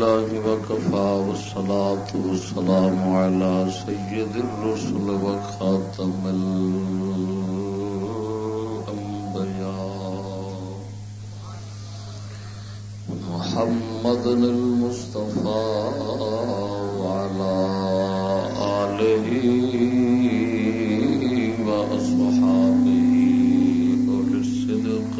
لله وكفى والصلاة والسلام على سيد الرسل وخاتم الأنبياء. محمد المصطفى وعلى آله وأصحابه أولي الصدق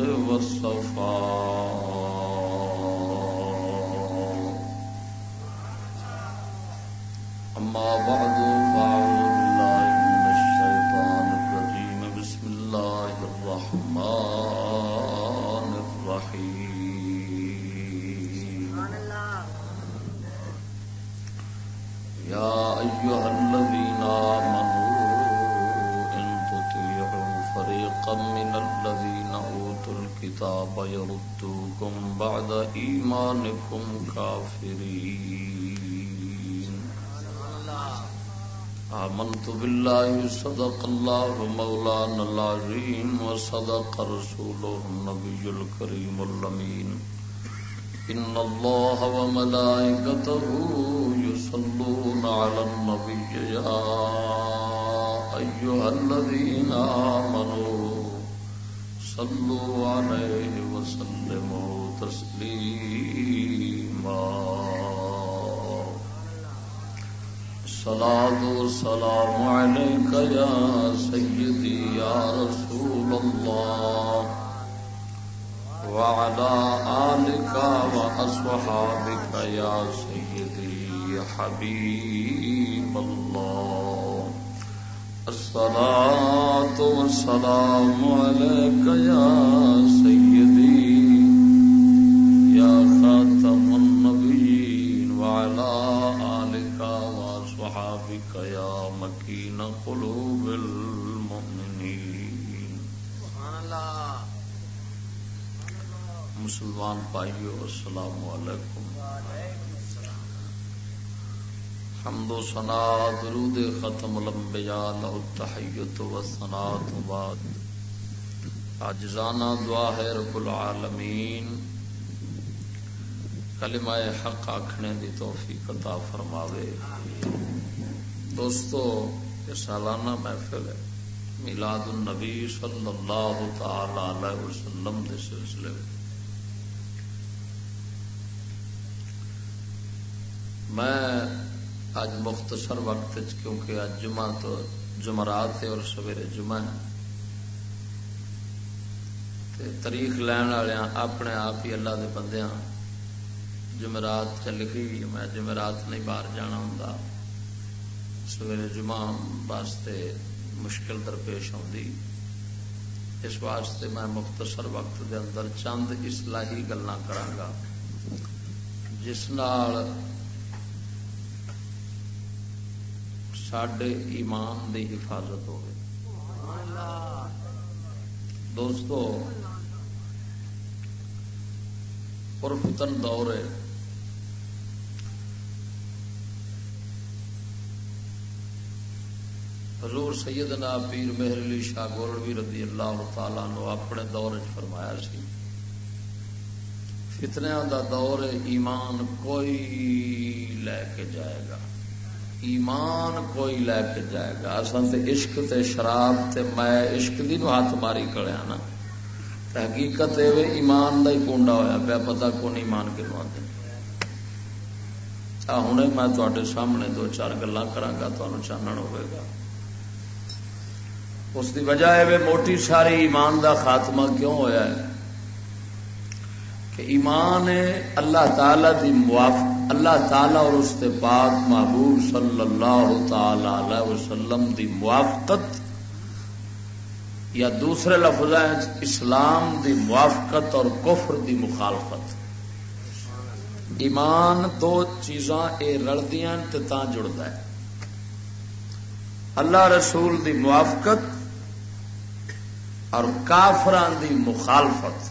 الكتاب يردوكم بعد إيمانكم كافرين. آمنت بالله صدق الله مولانا العظيم وصدق رسوله النبي الكريم الأمين. إن الله وملائكته يصلون على النبي يا أيها الذين آمنوا صلوا عليه وسلموا تسليما الصلاة والسلام عليك يا سيدي يا رسول الله. وعلى آلك وأصحابك يا سيدي حبيب. الصلاة والسلام عليك يا سيدي، يا خاتم النبيين، وعلى آلك وأصحابك يا مكين قلوب المؤمنين. سبحان الله مسلمان بھائیو، السلام علیکم۔ حمد و ثنا درود ختم الانبیاء لہ التحیت و ثنا تو بعد عجزانہ دعا ہے رب العالمین۔ کلمہ حق آکھنے دی توفیق عطا فرماوے۔ دوستو، یہ سالانہ محفل ہے۔ میلاد النبی صلی اللہ تعالی علیہ وسلم دے سلسلے۔ میں میں اج مختصر وقت کیونکہ اج جمعہ تو جمعرات ہے اور سویرے جمعہ ہے۔ تے تاریخ لین والے اپنے آپ ہی اللہ دے بندے جمعرات چ لکھی ہوئی میں جمعرات نہیں باہر جانا ہوں سویرے جمعہ واسطے مشکل درپیش آتی اس واسطے میں مختصر وقت دے اندر چند اصلاحی گلا کرا جس نال سڈے ایمان دی حفاظت ہو دوستو، پرفتن دور ہے۔ حضور سیدنا پیر مہر علی شاہ گولوی رضی اللہ تعالی نو اپنے دور چ فرمایا سی فتنیا دا دور ایمان کوئی لے کے جائے گا۔ ایمان کوئی لے کے جائے گا۔ اصل تے عشق تے شراب تے میں عشق دی نو ہاتھ ماری کڑیا ہاں نا۔ حقیقت یہ ایمان دا ہی کونڈا ہویا پیا، پتا کون ایمان کنو آتے ہوں میں تے سامنے دو چار گلا کرا تمہیں چانن ہوئے گا۔ اس دی وجہ ہے موٹی ساری ایمان دا خاتمہ کیوں ہویا ہے؟ کہ ایمان اللہ تعالی دی موافق اللہ تعالی اور اس کے پاک محبوب صلی اللہ تعالی علیہ وسلم دی موافقت یا دوسرے لفظ اسلام دی موافقت اور کفر دی مخالفت۔ ایمان دو چیزاں اے رلدیاں تے تاں جڑدا ہے۔ اللہ رسول دی موافقت اور کافران دی مخالفت۔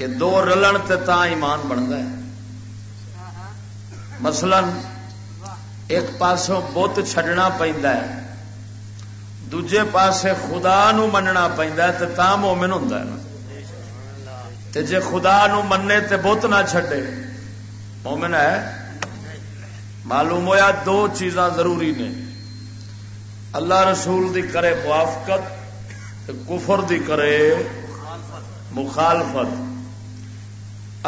یہ دو رلن تے تا ایمان بنتا ہے۔ مثلا ایک پاسوں بت چڈنا ہے دجے پاسے خدا نو مننا ہے، تے تا مومن ہوتا ہے نا۔ تے جے خدا نو منے تے بت نہ چھڈے، مومن ہے۔ معلوم ہویا دو چیزاں ضروری نے۔ اللہ رسول دی کرے موافقت کفر دی کرے مخالفت۔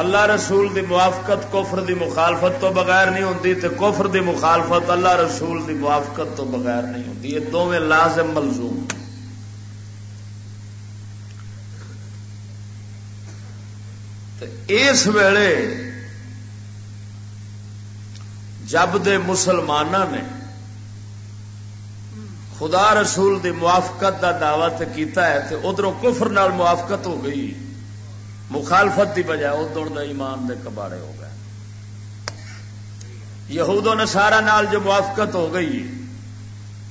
اللہ رسول دی موافقت، کفر دی مخالفت تو بغیر نہیں ہوتی تے کفر دی مخالفت اللہ رسول دی موافقت تو بغیر نہیں ہوتی یہ دونوں لازم ملزوم۔ اس ویلے جب دے مسلمان نے خدا رسول دی موافقت دا دعوت کیتا ہے تے ادھر کفر نال موافقت ہو گئی۔ مخالفت دی بجائے ادھر دا ایمان دے کباڑے ہو گئے۔ یہود و نسارا نال جو موافقت ہو گئی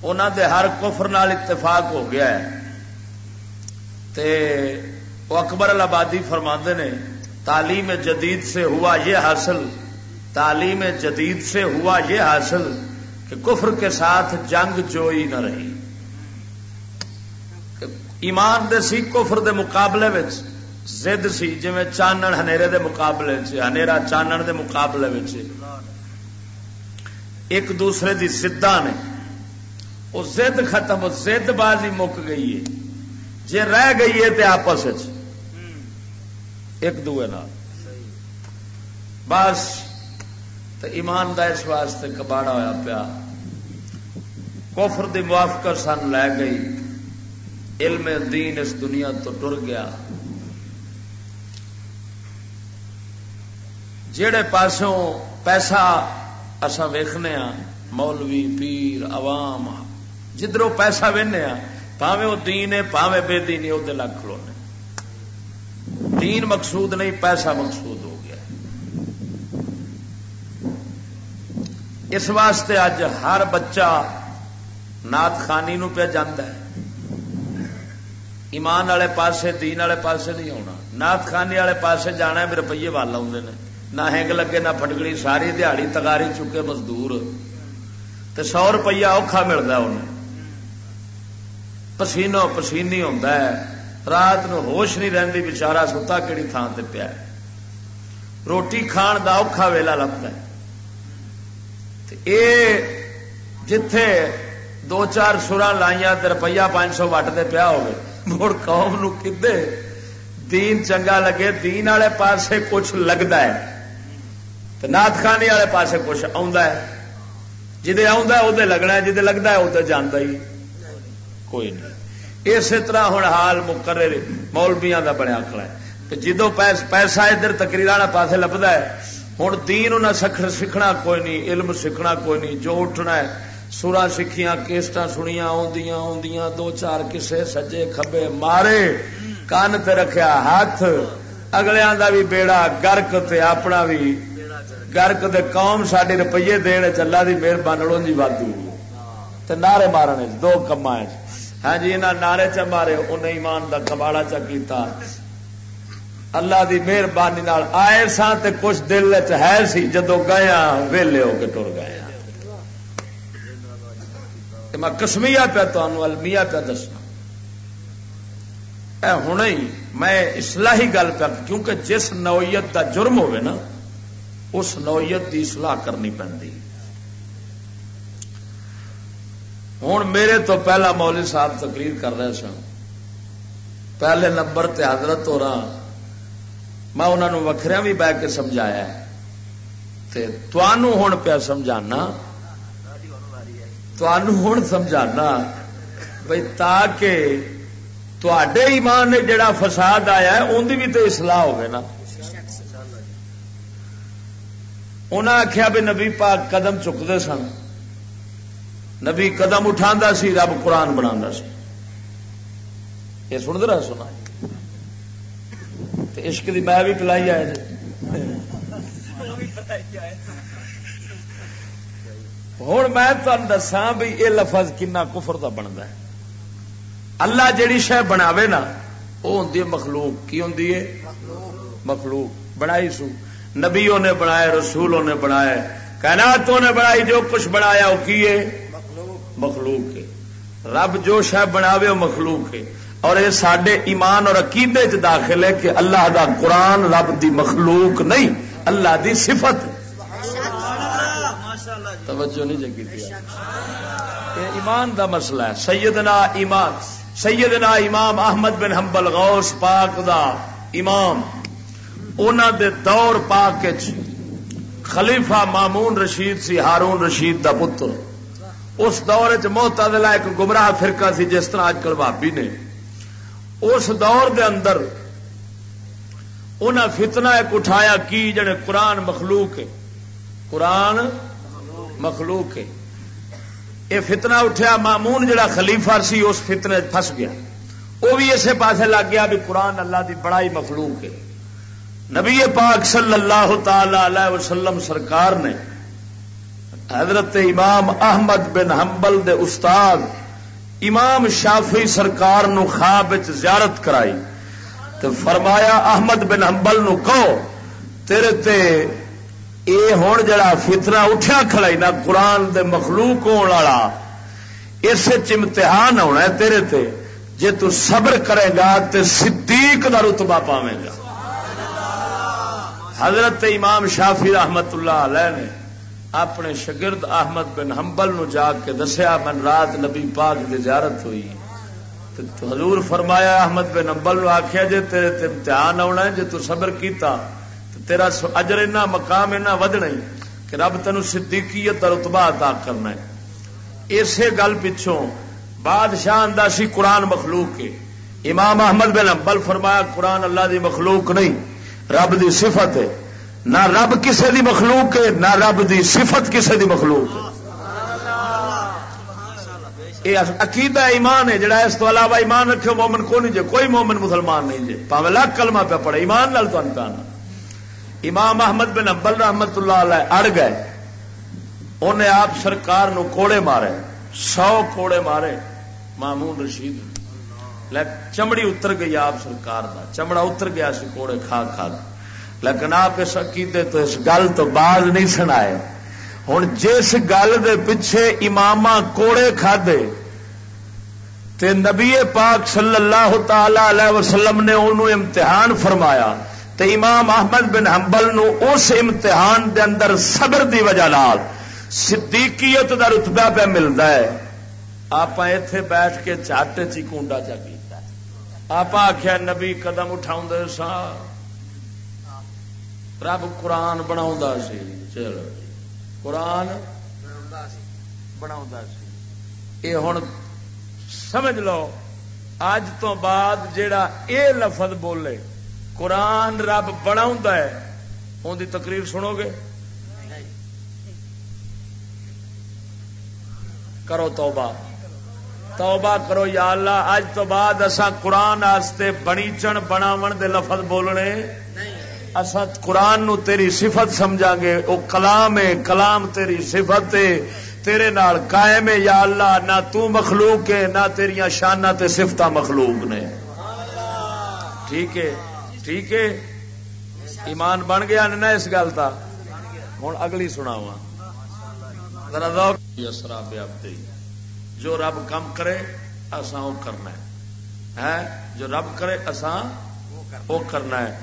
انہوں دے ہر کفر نال اتفاق ہو گیا ہے۔ تے وہ اکبر الابادی فرما نے، تعلیم جدید سے ہوا یہ حاصل، تعلیم جدید سے ہوا یہ حاصل کہ کفر کے ساتھ جنگ جوئی نہ رہی۔ ایمان دے سی کفر دے مقابلے میں زد سی جی چانن ہنیرے دے مقابلے ہنیرا چانن دے مقابلے ایک دوسرے دی سدا نے۔ وہ زد ختم زد بازی مک گئی ہے۔ جی رہ گئی ہے تو آپس ایک دوے نال۔ بس تو ایمان دا اس واسطے کباڑا ہوا پیا۔ کوفر دی موافقت سن لے گئی۔ علم دین اس دنیا تو ٹر گیا۔ جہے پاسوں پیسہ اصا ویخنے ہاں مولوی، پیر، عوام جدھروں پیسہ وہنے ہاں پاوے وہ دین ہے پاوے بے دین ہے وہ لگ کھلونے دین مقصود نہیں، پیسہ مقصود ہو گیا۔ اس واسطے اج ہر بچہ نات خانی نو پہ جانا ہے۔ ایمان والے پاسے، دین والے پاسے نہیں آنا نات خانی والے پاسے جانا ہے روپیے وال آدھے نہ ہینگ لگے، نہ پٹکڑی ساری دیہڑی تگاری چکے مزدور۔ تو سو روپیہ اوکھا ملتا انہیں۔ پسینو پسینی ہوتا ہے۔ رات نو ہوش نہیں رہتی بچارا ستا کہڑی تھان سے پیا روٹی کھان کا اوکھا ویلا لگتا ہے۔ جتھے دو چار سورا لائیا روپیہ پانچ سو وٹ دے پیا ہوگی مڑ قوم نو کدے؟ دین چنگا لگے، دین والے پاسے کچھ لگتا ہے۔ نات خانی والے پاسے کچھ آ جی آدھے لگنا جی لگتا ہے ادھر جانا ہی۔ کوئی نہیں۔ اسی طرح ہوں حال مقرر مولبیا کا بڑا آخلا ہے۔ جدو پیسہ ادھر تکریر والا پاس لبدا ہے ہوں دین انہیں سکھ سیکھنا کوئی نہیں علم سیکھنا کوئی نہیں جو اٹھنا ہے سورا سیکھیاں کیسٹ سنیا آدیاں آدیاں دو چار کسے سجے کھبے مارے۔ کان تے رکھیا ہاتھ اگلیاں دا بھی بیڑا گرک تے اپنا بھی گرک دے قوم ساڈے روپیے دین چلا دی مہربانی جی وادو نعرے مارنے دو کما ہاں جی انہیں نعرے چ مارے انہیں ایمان کا کباڑا چا کیتا۔ اللہ دی مہربانی آئے سا تے کچھ دل چ ہے سی جدو گیا ویلے ہو کے ٹر گیا میں کسمیا پیا تمہوں المیا پیا دسنا۔ اے ہوں میں اسلحی گل پہ کیونکہ جس نوعیت کا جرم ہوئے نا اس نوعیت کی اصلاح کرنی پی ہوں میرے تو پہلا مولوی صاحب تقریر کر رہے سن۔ پہلے نمبر تے حضرت ہو رہا۔ میں انہوں نے وکھریا بھی بہ کے سمجھایا ہوں پیا سمجھانا۔ ہوں سمجھانا بھائی تاکہ تے ایمان نے جڑا فساد آیا ہے ان کی بھی تو اصلاح ہوگی نا۔ انہیں آخیا بھی نبی پاک قدم چکتے سن۔ نبی قدم اٹھا سی، رب قرآن بنا سی۔ یہ سن رہا سنا عشق کی میں بھی پلائی آئے ہوں میں تمہیں دسا بھی یہ لفظ کنا کفر کا بنتا ہے۔ اللہ جیڑی شہ بناوے نا وہ ہوں مخلوق۔ کی ہوں مخلوق۔ بنائی سو۔ نبیوں نے بنایا رسولوں نے بنایا کائناتوں نے بنائی، جو کچھ بنایا وہ کی مخلوق ہے۔ رب جو شہ بناوے وہ مخلوق ہے۔ اور یہ سڈے ایمان اور عقیدے چ داخل ہے کہ اللہ دا قرآن رب دی مخلوق نہیں، اللہ دی صفت۔ توجہ نہیں جگی ایمان دا مسئلہ ہے۔ سیدنا ایمان، سیدنا امام احمد بن حنبل، غوث پاک دا امام اونا دے دور پاک خلیفہ مامون رشید سی، ہارون رشید دا پتر۔ اس دور چ محتدلا ایک گمراہ فرقہ سی، جس طرح اج کل بھابی نے۔ اس دور دے اندر انہاں فتنہ ایک اٹھایا کی، جڑے قرآن مخلوق ہے۔ قرآن مخلوق ہے۔ یہ فتنہ اٹھیا، مامون جڑا خلیفہ سی، اس فتنے پھس گیا۔ وہ بھی اسے پاسے لگ گیا بھی قرآن اللہ دی بڑائی مخلوق ہے۔ نبی پاک صلی اللہ تعالی علیہ وسلم سرکار نے حضرت امام احمد بن حنبل دے استاد امام شافی سرکار نو خواب زیارت کرائی تو فرمایا، احمد بن حنبل نو کہو، تیرے تے اے ہون جڑا فتنہ اٹھیا کھڑائی نا، قرآن دے مخلوق ہون والا، اس امتحان ہونا ہے تیرے تے، جے تو صبر کرے گا تے صدیق دا رتبہ پاویں گا۔ حضرت امام شافی رحمت اللہ علیہ نے اپنے شگرد احمد بن حنبل نو جا کے دسیا، من رات نبی پاک کی زیارت ہوئی۔ تو حضور فرمایا، احمد بن حنبل نو آخیا جے تیرے تے امتحان آنا ہے، جے تو صبر کیتا، تو تیرا اجر اینا مقام اینا ودنا ہی، کہ رب تینو صدیقیت اور رتبہ عطا کرنا ہے۔ اسی گل پچھوں بادشاہ اندہ سی قرآن مخلوق کے امام احمد بن حنبل فرمایا، قرآن اللہ دی مخلوق نہیں۔ رب دی صفت ہے۔ نہ رب کسے دی مخلوق ہے، نہ رب دی صفت کسے دی مخلوق ہے۔ یہ عقیدہ ایمان ہے، جڑا اس تو علاوہ ایمان رکھے، مومن کو نہیں جے؟ کوئی مومن مسلمان نہیں جے۔ پاوے لاکھ کلمہ پہ پڑے ایمان نال تو انکانا امام احمد بن ابل رحمت اللہ علیہ اڑ گئے۔ انہیں آپ سرکار نو کوڑے مارے، سو کوڑے مارے، مامون رشید۔ چمڑی اتر گئی آپ سرکار دا چمڑا اتر گیا سی کوڑے کھا کھا لیکن آپ اس عقیدے تو اس گل تو باز نہیں سنائے ہوں جس گل دے پیچھے امام کوڑے کھدے تے نبی پاک صلی اللہ تعالی علیہ وسلم نے انہوں امتحان فرمایا تے امام احمد بن حنبل نو اس امتحان دے اندر صبر دی وجہ لال صدیقیت دا رتبہ پہ ملتا ہے آپ اتے بیٹھ کے چٹ چی کنڈا چا کیتا آپ آخیا نبی قدم اٹھاؤ سا۔ رب قرآن بنا چلو قرآن بنا یہ ہوں سمجھ لو اج تو بعد جیڑا اے لفظ بولے، قرآن رب بنا ان کی تقریر سنو گے؟ کرو توبہ۔ توبہ کرو یا اللہ، اج تو بعد اصا قرآن بنی چن بناو دے لفظ بولنے۔ اصا قرآن نو تیری صفت سمجھا گے وہ کلام ہے، کلام تیری صفت ہے۔ تیرے نال قائم ہے، یا اللہ، نہ تو مخلوق ہے، نہ تیریا شانہ تے صفت مخلوق نے۔ ٹھیک ہے ٹھیک ہے۔ ایمان بن گیا نا اس گل کا ہوں اگلی سناوا جو رب کم کرے اسان وہ کرنا ہے۔ جو رب کرے اسان وہ کرنا ہے۔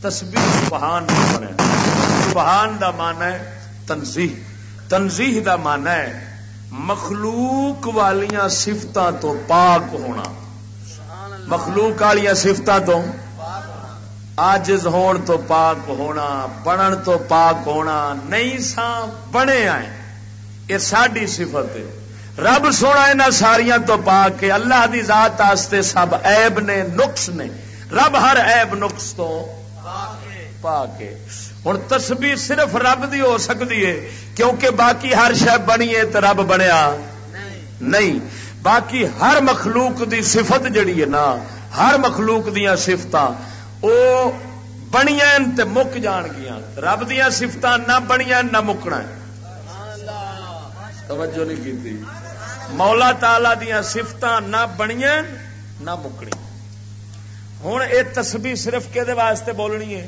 تصویر ہاں، سبحان بنے۔ سبحان دا مان ہے تنظیح تنظیح دا مان ہے مخلوق والیاں سفتوں تو پاک ہونا۔ مخلوق والیاں سفتوں تو آجز ہون تو پاک ہونا بنن تو پاک ہونا، نہیں سا بنے آئے یہ ساری صفت ہے۔ رب سونا یہاں ساریا تو پاک کے اللہ دی ذات آستے سب عیب نے، نقص نے۔ رب ہر عیب نقص تو پاک ہے۔ ہوں تسبی صرف رب دی ہو سکتی ہے، کیونکہ باقی ہر شہ بنی ہے تو رب بنیا۔ نہیں، باقی ہر مخلوق دی صفت جڑی ہے نا، ہر مخلوق دیا سفت وہ بنیا مک جان گیا رب دیا سفت نہ بنیا نہ مکنا توجہ نہیں کی مولا تالا دیا سفت نہ بنیا نہ مکنی۔ ہوں یہ تسبی صرف کہ واسطے بولنی ہے؟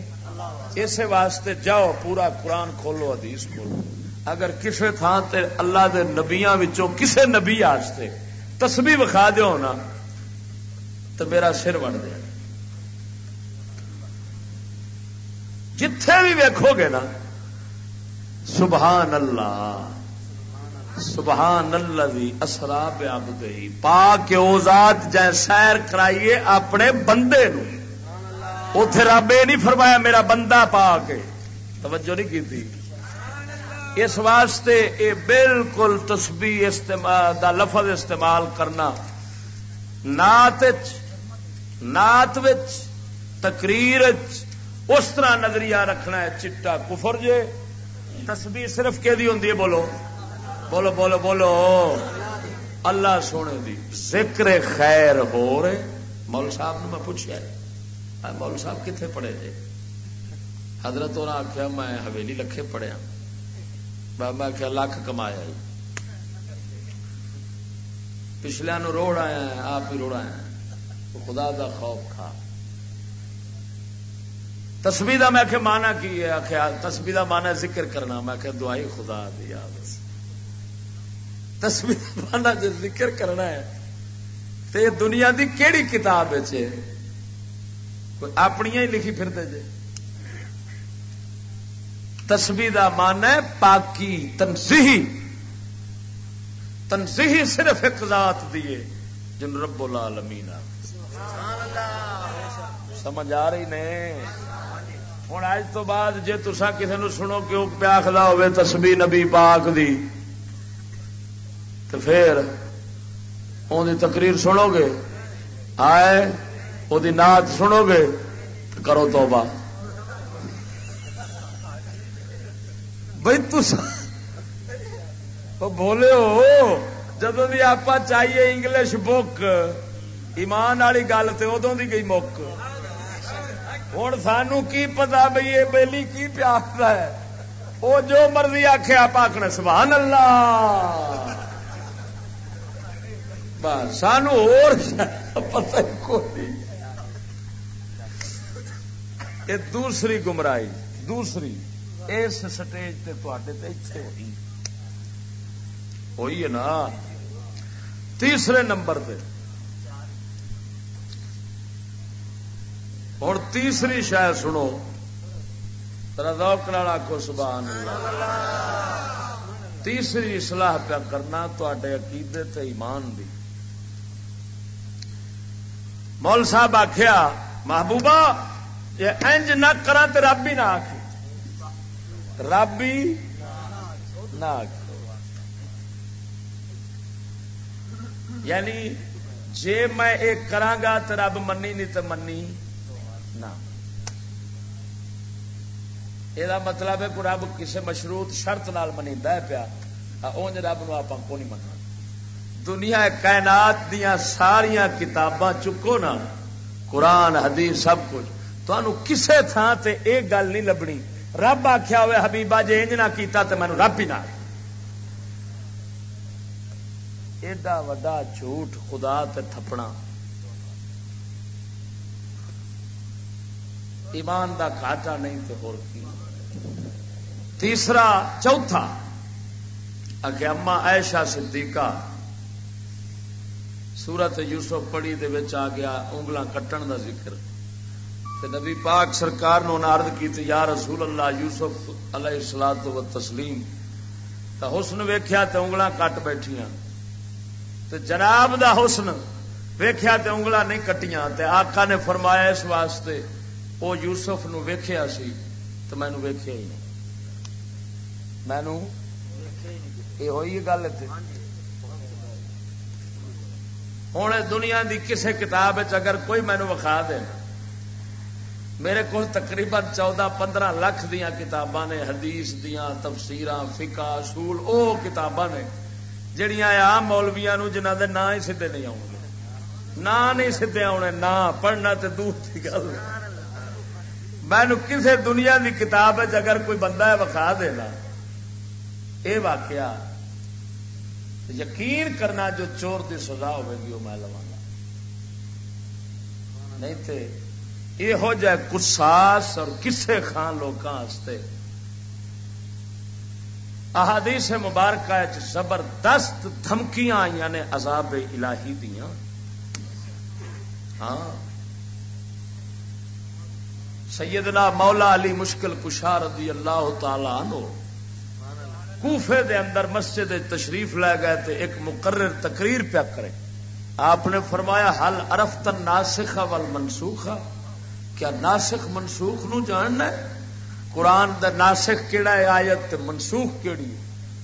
اسے واسطے جاؤ، پورا قرآن کھولو، حدیث کھولو۔ اگر کسی تھان تے اللہ دے نبیاں وچوں کسے نبی آستے تسبی وکھا دیو نا تو میرا سر بن دیا جتھے بھی ویکھو گے نا، سبحان اللہ سبحان اللہ دی اسرا بیاب گئی پا کے اوزاد جائے سیر کرائیے اپنے بندے نو۔ اتے رب یہ نہیں فرمایا میرا بندہ پا کے توجہ نہیں کی تھی اس واسطے یہ بالکل تسبیح استعمال دا لفظ استعمال کرنا۔ نات نات تقریر اس طرح نظریہ رکھنا ہے، چٹا کفر جے۔ تسبیح صرف کہ ہوں بولو۔ بولو بولو بولو۔ اللہ سونے دی ذکر خیر ہو رہے۔ مول صاحب نے میں پوچھا مول صاحب کتنے پڑھے جی؟ حضرت اور آخیا میں حویلی لکھے پڑھیا میں آخیا لکھ کمایا جی۔ پچھلے نو روڑ آیا آپ ہی روڑ آیا خدا دا خوف کھا۔ تسبی کا میں آخیا مانا کی ہے؟ آخیا تسبی کا مانا ذکر کرنا۔ میں کہ دعائی خدا دیا بس تسبی مانا جو ذکر کرنا ہے تو دنیا دی کیڑی کتاب ہے جی؟ اپنی ہی لکھی پھرتے جے۔ تسبی کا مان ہے پاکی تنسیحی تنسیحی صرف ایک ذات دیے جن رب العالمین سمجھ آ رہی نے؟ ہوں اج تو بعد جی تسا کسی نے سنو کیوں پیا آخر ہوے تسبی نبی پاک دی، تو پھر ان تقریر سنو گے۔ آئے وہ نعت سنو گے کرو توبہ بھائی تس بولے ہو جب بھی آپ چاہیے انگلش بک ایمان والی گل تو ادو کی گئی مک ہوں سانو کی پتا بھائی یہ بہلی کی پیاس ہے وہ جو مرضی آخیا پاکنا سبحان اللہ سانو اور پتہ کوئی یہ دوسری گمراہی دوسری اس سٹیج تے تے ہوئی ہوئی ہے نا تیسرے نمبر پہ اور تیسری شاید سنو روک آخو سبحان اللہ تیسری سلاح پیا کرنا تے عقیدے تے ایمان دی مول صاحب آخیا محبوبہ یہ انج نہ کرا تو رب ہی نہ آخ رب ہی نہ آخ یعنی جے میں ایک کرانگا تو رب منی نہیں تو منی نہ یہ مطلب ہے کہ رب کسی مشروط شرط نال منی پیا اونج رب نو آپ کو نہیں مننا دنیا کائنات دیا ساریا کتاباں چکو نا قرآن حدیث سب کچھ تو کسے تھان تے ایک گل نہیں لبنی۔ رب آخیا ہوئے حبیبا جی انج نہ کیتا تو مینو رب ہی نہ ایڈا وڈا جھوٹ خدا تے تھپنا۔ ایمان دا گھاٹا نہیں تو ہو تیسرا، چوتھا۔ اگے اما ایشا صدیقہ۔ سورت یوسف پڑی دے آ گیا انگل کٹن دا ذکر۔ نبی پاک سرکار نو عرض کی یا رسول اللہ یوسف علیہ السلام و تسلیم تا حسن ویکھیا تے انگل کٹ بیٹھیاں تے جناب دا حسن ویکھیا تے انگل نہیں کٹیاں تے آقا نے فرمایا اس واسطے او یوسف نو ویکھیا سی تو مینو ویکھیا ہی نہیں۔ مینو یہ ہوئی گل ہوں دنیا دی کسے کتاب اگر کوئی مینو وکھا دے میرے کو تقریباً چودہ پندرہ لکھ دیا کتاباں نے، حدیث دیا تفسیر فکا اصول، او کتاباں نے، جڑیاں آم مولویا جنہ دے نا ہی سیدے نہیں آؤ گے۔ نہ نہیں سیدے آنے نہ پڑھنا تے دور کی گل۔ مینو کسے دنیا دی کتاب اگر کوئی بندہ ہے وکھا دینا اے واقعہ یقین کرنا جو چور دی سزا ہوے گی وہ میں لوا نہیں تے یہو جہ کساس اور کسے خان لوگوں احادیث مبارکہ زبردست دھمکیاں آئی نے عذاب الہی دیا ہاں۔ سیدنا مولا علی مشکل کشار رضی اللہ تعالی عنہ کوفے دے اندر مسجد تشریف لے گئے تے ایک مقرر تقریر پیا کرے۔ آپ نے فرمایا حل ارفتن ناسخا ول منسوخا کیا ناسخ منسوخ نو جاننا ہے؟ قرآن دا ناسخ کیڑا ہے؟ آیت منسوخ کیڑی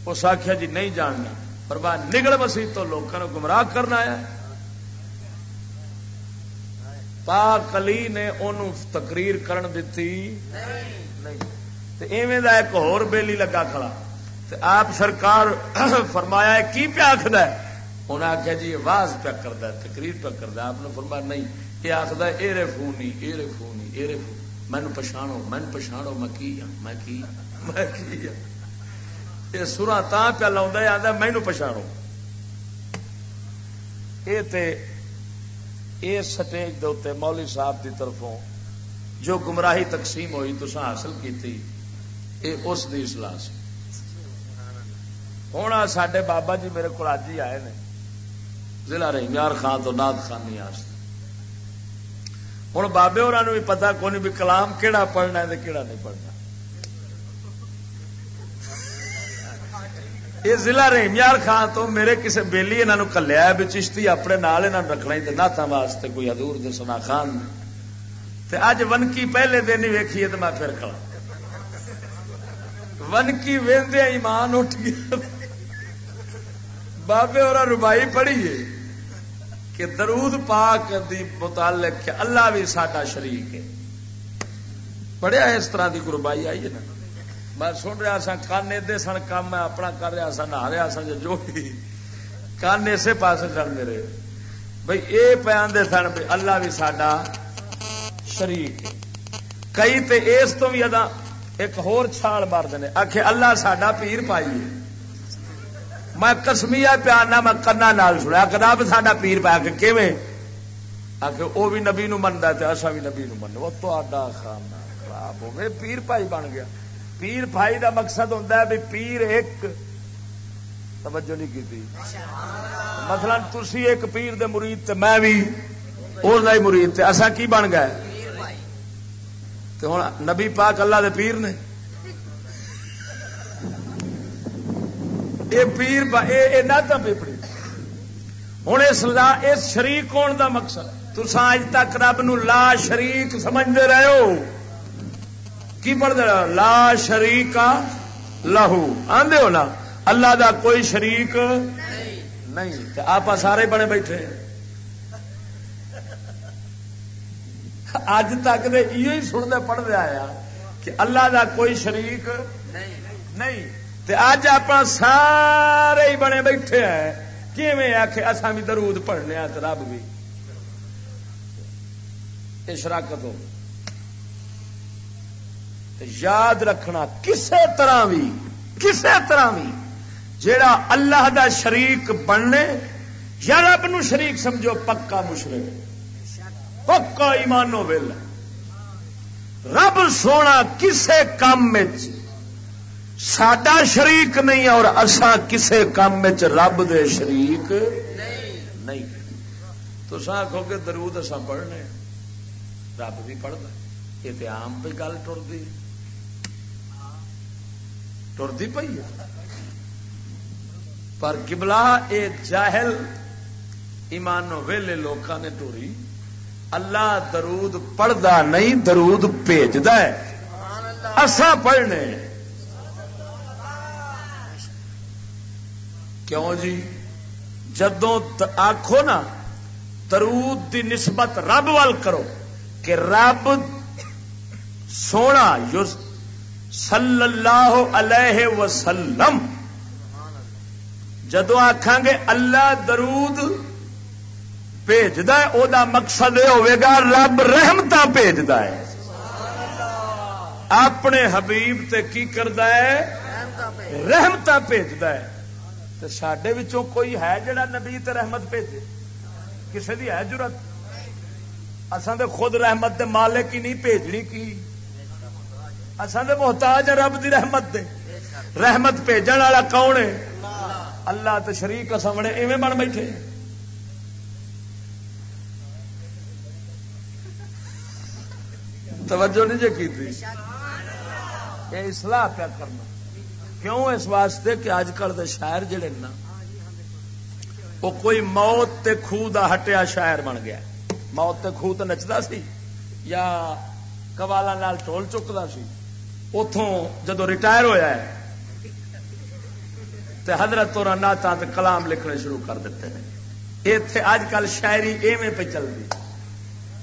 اس آخیا جی نہیں جاننا۔ پر نگل مسیح تو لوگوں گمراہ کرنا ہے۔ پاک علی نے انہوں تقریر کرن دیتی نہیں۔ ایویں دا ایک اور بیلی لگا کھڑا۔ آپ سرکار فرمایا ہے کی پیا آخر انہیں آخیا جی آواز پیا کرتا ہے تقریر پیا کرتا آپ نے فرمایا نہیں۔ یہ آخر اے فونی اے فونی اے فونی. مینو پچھاڑو مین پچھاڑو میں کی ہاں میں کی میں کی ہاں یہ سورا تا پیا لا آتا مینو پچھاڑو یہ سٹیج دے مولی صاحب کی طرفوں جو گمراہی تقسیم ہوئی تو حاصل کی یہ اس دی اصلاح سے ہوں سڈے بابا جی میرے کو اج ہی آئے نے۔ ضلع رحیمار خان تو ناد خانی ہوں بابے اور بھی پتا کون بھی کلام کہڑا پڑھنا ہے کہڑا نہیں پڑھنا یہ ضلع رحیمار خان تو میرے کسی بےلی یہاں کلیا بھی چشتی اپنے نال یہاں رکھنا ہی ناتھا واسطے کوئی ادور دسنا خان تے اج ونکی پہلے دن ہی ویکھیے تو میں پھر کھڑا ونکی وہدیا ایمان اٹھ گیا بابے اور ربائی پڑھیے کہ درود پاک دی متعلق کہ اللہ بھی ساڈا شریک ہے۔ پڑھیا اس طرح کی قربائی آئی ہے نا۔ میں سن رہا سا کان ادے سن کام میں اپنا کر رہا سا نہا رہا سا جو بھی کان اسے پاس چل میرے۔ بھائی یہ پہ آدھے سن بھی اللہ بھی ساڈا شریک ہے۔ کئی تے اس تو بھی ادا ایک ہور چھال مار دے آخ اللہ ساڈا پیر پائیے میں کسمیا پیارنا میں کنا نال سنیا کتاب ساڈا پیر پا کے کیویں؟ آخ وہ بھی نبی نو منتا تو اصا بھی نبی نو من وہ تو خانا خراب ہو گئے پیر بھائی بن گیا۔ پیر بھائی دا مقصد ہوتا ہے بھی پیر ایک توجہ نہیں کی مثلا تھی ایک پیر دے مرید تے میں بھی اس مرید تے اصا کی بن گئے؟ ہوں نبی پاک اللہ دے پیر نے۔ یہ پیر پیپڑی ہوں اس اس شریک کون دا مقصد تسا اج تک رب نو لا شریک سمجھتے رہے ہو کی پڑھتے رہو لا شریک لاہو آدھے ہو نا اللہ دا کوئی شریک نہیں آپ سارے بنے بیٹھے اج تک یہ سنتے پڑھتے آیا کہ اللہ دا کوئی شریک نہیں اج آپ سارے ہی بنے بیٹھے ہیں۔ کیویں آخ اصا بھی درود پڑھنے ہاں رب بھی۔ یہ شراکت ہو۔ یاد رکھنا کسے طرح بھی، کسے طرح بھی جیڑا اللہ دا شریک بننے، یا رب نو شریک سمجھو، پکا مشرق پکا ایمانو ویل رب سونا کسے کام میں سڈا شریک نہیں اور اصا کسے کام رب دے شریک نہیں۔ تو آخو گے درود اصا پڑھنے رب بھی پڑھتا یہ تو آم پہ گل ٹرتی ٹرتی پی پر کبلا اے جاہل ایمانو ویلے لوکاں نے ٹوری۔ اللہ درود پڑھتا نہیں درود بھیجد اصا پڑھنے کیوں جی؟ جدو آخو نا درود دی نسبت رب وال کرو کہ رب سونا صلی اللہ علیہ وسلم۔ جدو آخان گے اللہ درود بھیجد دا مقصد یہ ہوگا رب رحمت بھیجد ہے۔ اپنے حبیب تے کی کرتا ہے؟ رحمت بھیجد ہے۔ سڈے کوئی ہے جڑا نبی رحمت بھیجے؟ کسی کی ہے ضرورت اصل تو خود رحمت دے مالک ہی نہیں، بھیجنی کی؟ اصل تو محتاج رب دی رحمت دے۔ رحمت بھیجن والا کون ہے؟ اللہ تو شریک سامنے ایویں بن بیٹھے۔ توجہ نہیں جی کی اصلاح پیا کرنا۔ کیوں اس واسطے کہ اج کل کے شاعر جڑے نا، وہ کوئی موت تے خوہ دا ہٹیا شاعر بن گیا۔ موت تے خوہ تو نچتا سی یا کوالا نال ٹول چکتا سی۔ اتوں جدو ریٹائر ہویا ہے، تے حضرت اور ناتا کلام لکھنے شروع کر دیتے ہیں۔ اتے اج کل شاعری ایویں پہ چل چلتی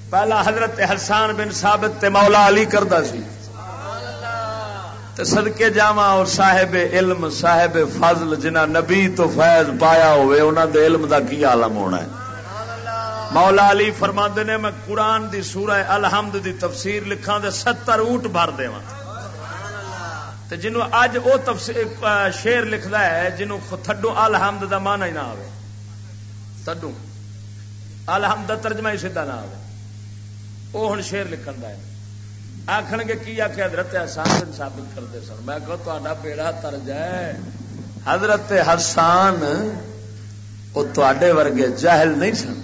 پہلا حضرت حسان بن ثابت تے مولا علی کرتا سی۔ سدکے جاوا اور صاحب علم، صاحب فضل جنہ نبی تو فیض پایا ہوئے انہوں دے علم دا کی عالم ہونا ہے؟ مولا علی فرما نے، میں قرآن دی سورہ الحمد دی تفسیر لکھا دے ستر اونٹ بھر دے جنوں اج وہ شیر لکھتا ہے جنوں تھڈو الحمد دا مان ہی نہ آئے تھڈو الحمد دا ترجمہ ہی سیدھا نہ آئے وہ ہوں شیر لکھن کا ہے۔ آخر گے کی آخ حضرت احسان بن ثابت کرتے سن؟ میں کہ تا بیڑا تر جائے حضرت حسان وہ تے ورگے جہل نہیں سن۔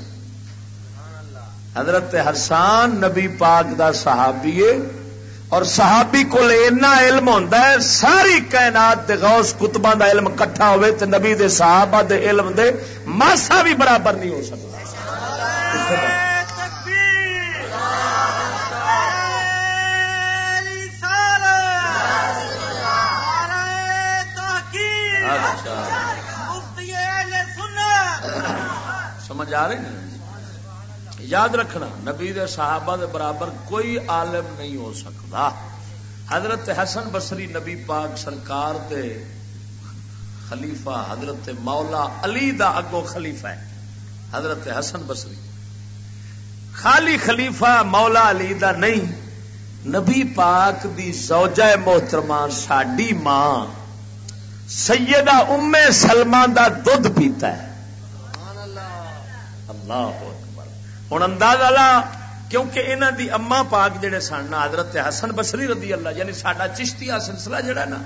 حضرت حسان نبی پاک دا صحابی اور صحابی کو اینا علم ہوتا ہے، ساری کائنات دے غوث کتباں دا علم کٹھا ہوئے تے نبی دے صحابہ دے علم دے ماسا بھی برابر نہیں ہو سکتا۔ سمجھ آ رہی نا یاد رکھنا، نبی دے صحابہ دے برابر کوئی عالم نہیں ہو سکتا۔ حضرت حسن بصری نبی پاک سرکار دے خلیفہ، حضرت مولا علی دا اگو خلیفہ ہے۔ حضرت حسن بصری۔ خالی خلیفہ مولا علی دا نہیں۔ نبی پاک دی زوجہ محترمان ساڈی ماں سیدہ ام سلمان دا دودھ پیتا ہے۔ اللہ اکبر۔ ہوں انداز والا کیونکہ انہوں دی اما پاک جڑے سن حضرت حسن بسری رضی اللہ یعنی سڈا چشتی سلسلہ جڑا نا،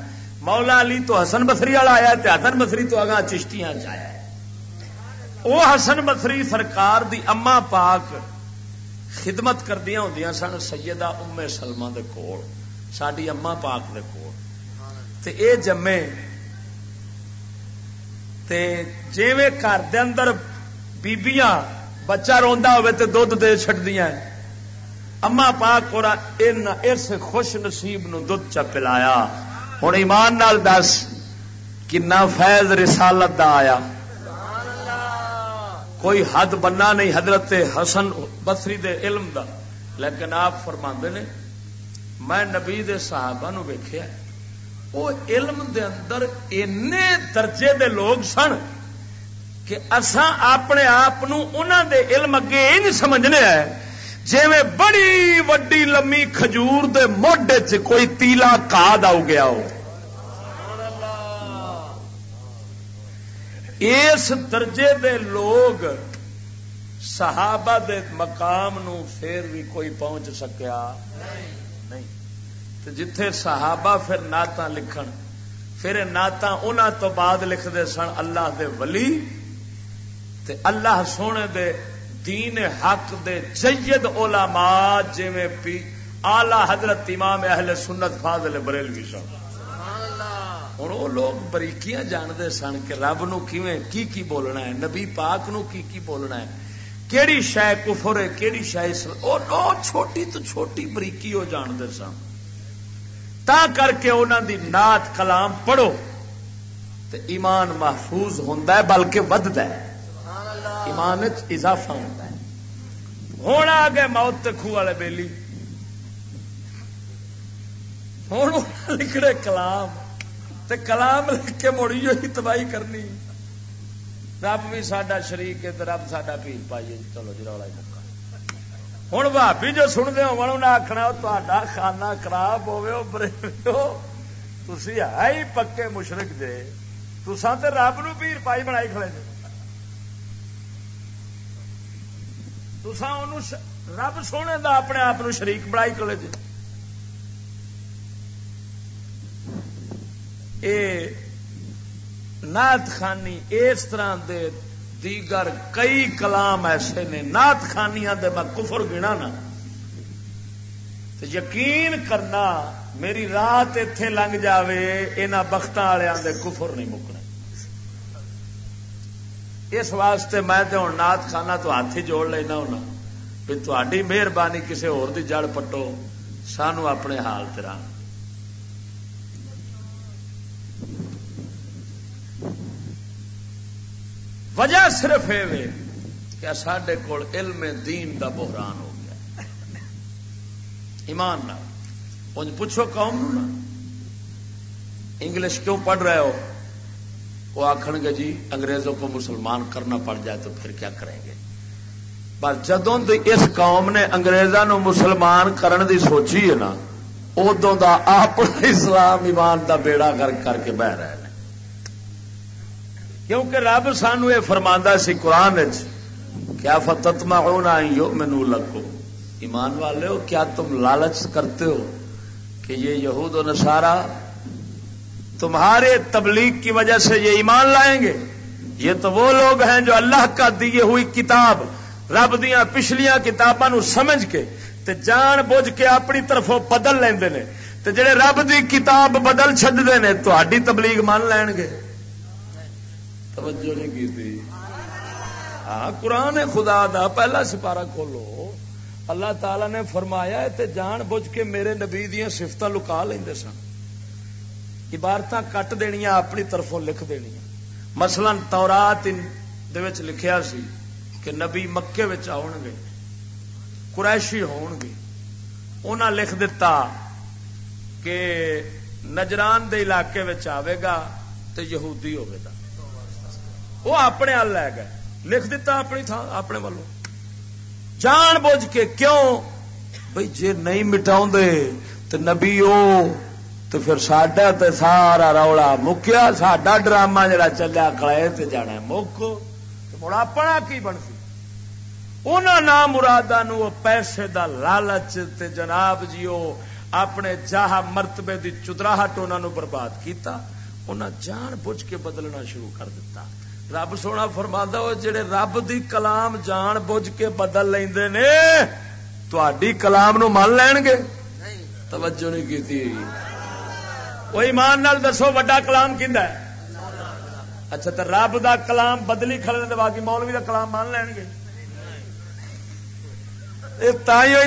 مولا علی تو حسن بسری والا آیا تے حسن بسری تو اگاں چشتیاں آیا وہ حسن بسری سرکار دی اما پاک خدمت کردیا ہوں سن، سیدہ ام سلمہ دے کول ساری اما پاک دے کول۔ تے اے جمے، تے جیویں گھر دے اندر بیبیاں بچہ روندا ہوے تے دودھ دے چھڈدیاں اما پاک اور ان اس خوش نصیب نو دودھ چا پلایا ہن ایمان نال دس کنا فیض رسالت دا آیا کوئی حد بننا نہیں حضرت حسن بصری دے علم دا لیکن آپ فرماندے نے میں نبی دے صحابہ نو ویکھیا وہ علم دے اندر اینے درجے دے لوگ سن کہ اساں اپنے آپ دے علم اگے یہ نہیں سمجھنے ہے جی میں بڑی وڈی لمی کھجور دے موڈے چ کوئی تیلا کاد آؤ گیا ہو۔ اس درجے دے لوگ صحابہ دے مقام نو پھر بھی کوئی پہنچ سکیا۔ نہیں۔ جتھے صحابہ پھر نعت لکھن، پھر نعت انہوں تو بعد لکھتے سن اللہ دے ولی۔ تے اللہ سونے دے دین حق دے جید علماء جویں پی آلہ حضرت امام اہل سنت فاضل بریلوی سن ہوں وہ لوگ بریکیاں جانتے سن کہ رب نو کیویں کی کی بولنا ہے؟ نبی پاک نو کی کی بولنا ہے؟ کیڑی شہ کفر ہے کیڑی شہ وہ چھوٹی تو چھوٹی بریکی وہ جانتے سن۔ تا کر کے انہوں دی نات کلام پڑھو تو ایمان محفوظ ہوں بلکہ ودتا ہے۔ ایمان اضافہ ہوتا ہے۔ ہوں آ گئے موت خو والے بیلی۔ ہوں لکھڑے کلام۔ تے کلام لکھ کے مڑی ہوئی تباہی کرنی۔ رب بھی سڈا شریک ہے رب سڈا پیر پائیے۔ چلو جی رولا ہی ہوں بھابی جو سنتے ہو انہیں آخنا تا خانہ خراب ہوے تھی ہے ہی پکے مشرق دے تسان تو رب نو پیر پائی بنائی کھڑے جے۔ تسان رب سونے دا اپنے آپ شریک بڑائی کلے جی۔ اے نات خانی اس طرح دے دیگر کئی کلام ایسے نے نات خانیاں دے میں کفر گنا نا۔ یقین کرنا میری رات اتے لنگ جاوے یہاں بخت والوں دے کفر نہیں مکنا۔ اس واسطے میں تو ہوں نات خانہ تو ہاتھ ہی جوڑ لینا ہونا۔ بھی تاری مہربانی کسی ہور دی جڑ پٹو، سانو اپنے حال تیرا وجہ صرف یہ کہ سڈے کول علم دین دا بحران ہو گیا۔ ایمان نہ پوچھو قوم نا، انگلش کیوں پڑھ رہے ہو؟ وہ آخر گے جی انگریزوں کو مسلمان کرنا پڑ جائے تو پھر کیا کریں گے؟ پر جدوں اس قوم نے انگریزوں مسلمان کرن دی سوچی ہے نا ادو دا آپ اسلام ایمان دا بیڑا کر کر کے بہ رہے ہیں۔ کیونکہ رب سانو یہ فرما سی قرآن کیا فتت ہونا مینو لگو ایمان والے ہو، کیا تم لالچ کرتے ہو کہ یہ یہود و نصارہ تمہارے تبلیغ کی وجہ سے یہ ایمان لائیں گے؟ یہ تو وہ لوگ ہیں جو اللہ کا دیے ہوئی کتاب، رب دیا پچھلیاں کتابوں سمجھ کے تے جان بوجھ کے اپنی طرف بدل لیندے نے۔ تے جڑے رب دی کتاب بدل چڈتے ہیں تو تبلیغ مان لین گے۔ توجہ نہیں کی تھی؟ ہاں قرآن خدا دا پہلا سپارہ کھولو۔ اللہ تعالی نے فرمایا تے جان بوجھ کے میرے نبی دیا سفت لکا لیں سن۔ عبارت کٹ دنیا اپنی طرفوں لکھ دنیا مثلا تورات لکھیا سی کہ نبی مکے آن گے قریشی ہون گے انہاں لکھ دیتا کہ نجران دے علاقے آئے گا تو یہودی ہوگا گا۔ وہ اپنے ہل لے گئے۔ لکھ دیتا اپنی تھان اپنے والوں۔ جان بوجھ کے کیوں؟ بھائی جی نہیں مٹاؤ تو نبی او تو پھر ساڈا تے سارا رولا مکیا ساڈا ڈرامہ جڑا چلیا کلے تے جانا مک۔ مڑ اپنا کی بن سی انہوں نام مرادا نو پیسے دا لالچ تے جناب جیو اپنے جاہ مرتبے دی چدراہٹ انہوں برباد کیتا انہاں جان بوجھ کے بدلنا شروع کر دیتا رب سونا فرما وہ جڑے رب دی کلام جان بوجھ کے بدل لیندے نے تو کلام نو مان لین گے؟ توجہ نہیں کی وہ ایمان نال دسو، وڈا کلام کھا اچھا تو رب دا کلام بدلی کھڑے باقی مولوی دا کلام مان لین گے؟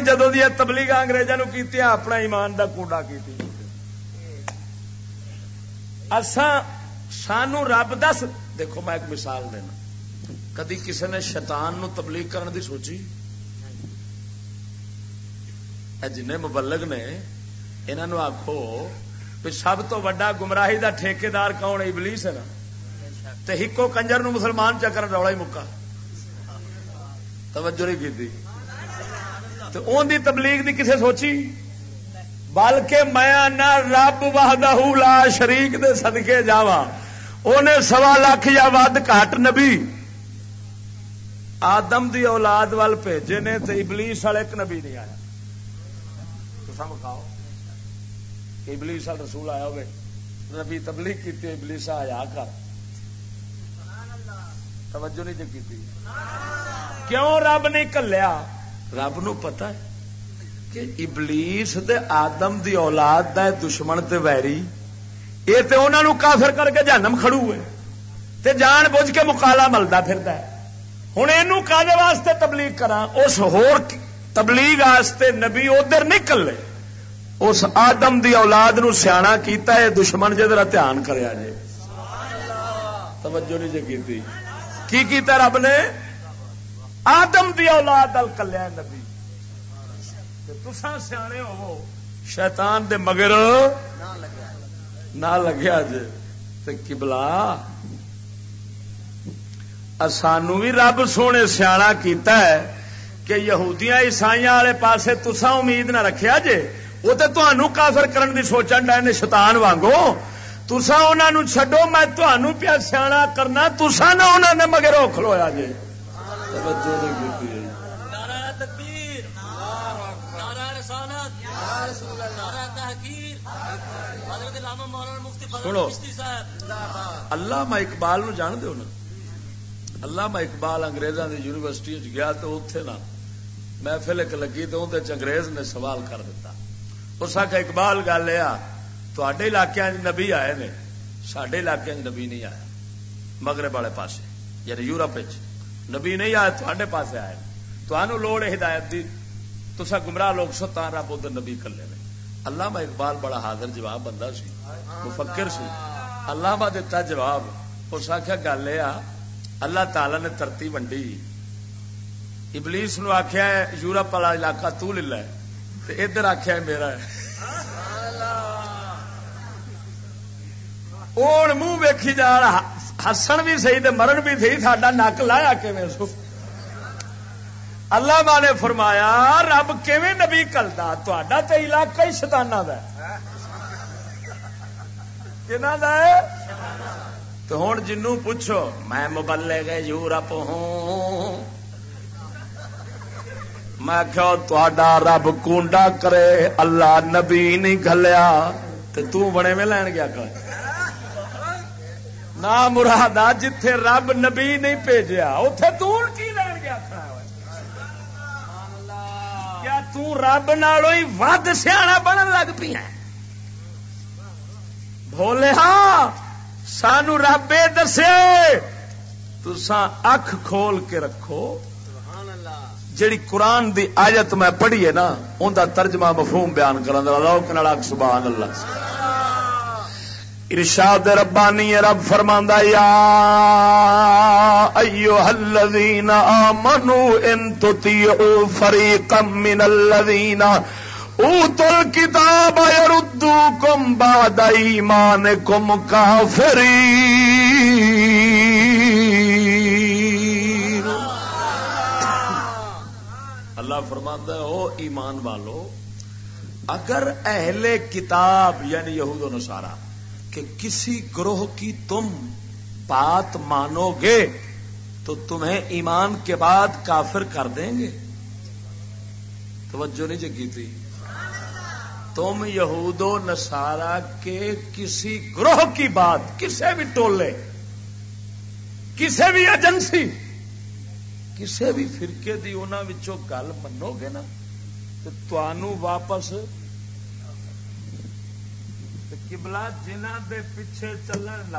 جدو دیا تبلیغ اگریزوں کی اپنا ایمان دا کوڈا کی سانو رب دس۔ دیکھو، میں ایک مثال دینا۔ کدی کسی نے شیطان نو تبلیغ کرنے دی سوچی؟ جن مبلغ نے انہوں آخو سب تو وڈا گمراہی دا ٹھیکار کون ابلیس ہے نا تو ہکو کنجر نو مسلمان چکر رولا ہی مکا توجہ نہیں کی تو ان دی تبلیغ دی کسے سوچی بلکہ میں نہ رب وحدہ لا شریک دے صدقے جاوا انہیں سوا لاکھ یا ود گھٹ نبی آدم دی اولاد وال بھیجے نے تو ابلیس والے ایک نبی نہیں آیا تو سب کھاؤ ابلیس رسول آیا ہوگی نبی تبلیغ کی ابلیس آیا کر۔ توجہ نہیں جی کی کیوں رب نہیں کلیا؟ رب نو پتا ہے کہ ابلیس دے آدم دی اولاد دا دشمن تے ویری۔ یہ تو انہوں کافر کر کے جانم کھڑو ہے۔ تے جان بوجھ کے مکالا ملتا پھر ہوں یہ کالے واسطے تبلیغ کرا اس ہور تبلیغ واسطے نبی ادھر نہیں کلے۔ اس آدم دی اولاد نو سیاح کیتا ہے، دشمن جا دھیان کریا جی توجہ نہیں جی کی کیتا رب نے؟ آدم دی اولاد ال کلیا نبی تسا سیانے ہو شیطان دے مگر نہ لگیا جی کبلا سانو بھی رب سونے سیاح کیتا ہے کہ یہودیاں عیسائی والے پاسے تسا امید نہ رکھیا جے۔ وہ تو تمہوں کافر کرن دی سوچن ڈے نے شیطان وانگو۔ تسا انہاں چڈو میں تہانوں پیا سیا کرنا تسا نہ انہاں نے مگر اوکھ جی سنو۔ میں اقبال نو جان دیو نا۔ میں اقبال انگریزاں دی یونیورسٹی گیا تو اتنے نا محفل ایک لگی تو اندر انگریز نے سوال کر دیتا اس آخر اقبال گل یہ تے علاقے نبی آئے نے سڈے علاقے نبی نہیں آیا، مغرب والے پاسے یعنی یورپ نبی نہیں آئے تے پاس آئے تمہوں لوڑ ہدایت دی تسا گمراہ لوگ سو تا رب ادھر نبی کلے نے۔ اللہ اقبال بڑا حاضر جواب بندہ سی، مفکر سی۔ اللہ دتا جواب، اس آخیا گل یہ اللہ تعالی نے ترتی ونڈی۔ ابلیس نو آخیا یورپ والا علاقہ تو لے لے۔ ادھر آخیا میرا منہ ویکھی جا، ہسن بھی سی مرن بھی تھی ساڈا نک لایا کہ اللہ ماں نے فرمایا، رب کیویں نبی کلتا تا تو علاقہ ہی شتانہ دا تو ہوں جنوں پوچھو، میں مبلے گئے یورپ ہوں۔ میں کہو رب کونڈا کرے اللہ نبی نہیں گلیا تو بنے میں لین گیا کر نہ مراد جتھے رب نبی نہیں بھیجا اتے کی لین گیا کیا تب نالوں ہی ود سیا بن لگ پی بولے ہاں سانو رب دسے تسان اکھ کھول کے رکھو جیڑی قرآن دی آیت میں پڑھی ہے نا ان کا ترجمہ مفہوم بیان کرنا سبحان اللہ. ارشاد ربانی رب فرماندا یا ایوہ الذین آمنوا ان تطیعوا فریقا من الذین اوتوا الكتاب يردوكم بعد ایمانکم کافرین. اللہ فرماتا ہے، او ایمان والو، اگر اہل کتاب یعنی یہود و نصارا کہ کسی گروہ کی تم بات مانو گے تو تمہیں ایمان کے بعد کافر کر دیں گے۔ توجہ نہیں جگی تھی۔ تم یہود و نسارا کے کسی گروہ کی بات کسی بھی ٹولے کسی بھی ایجنسی کسی بھی فرقے کی انہوں گل منو گے نا تو واپس کبلا جنہ دے پیچھے چلن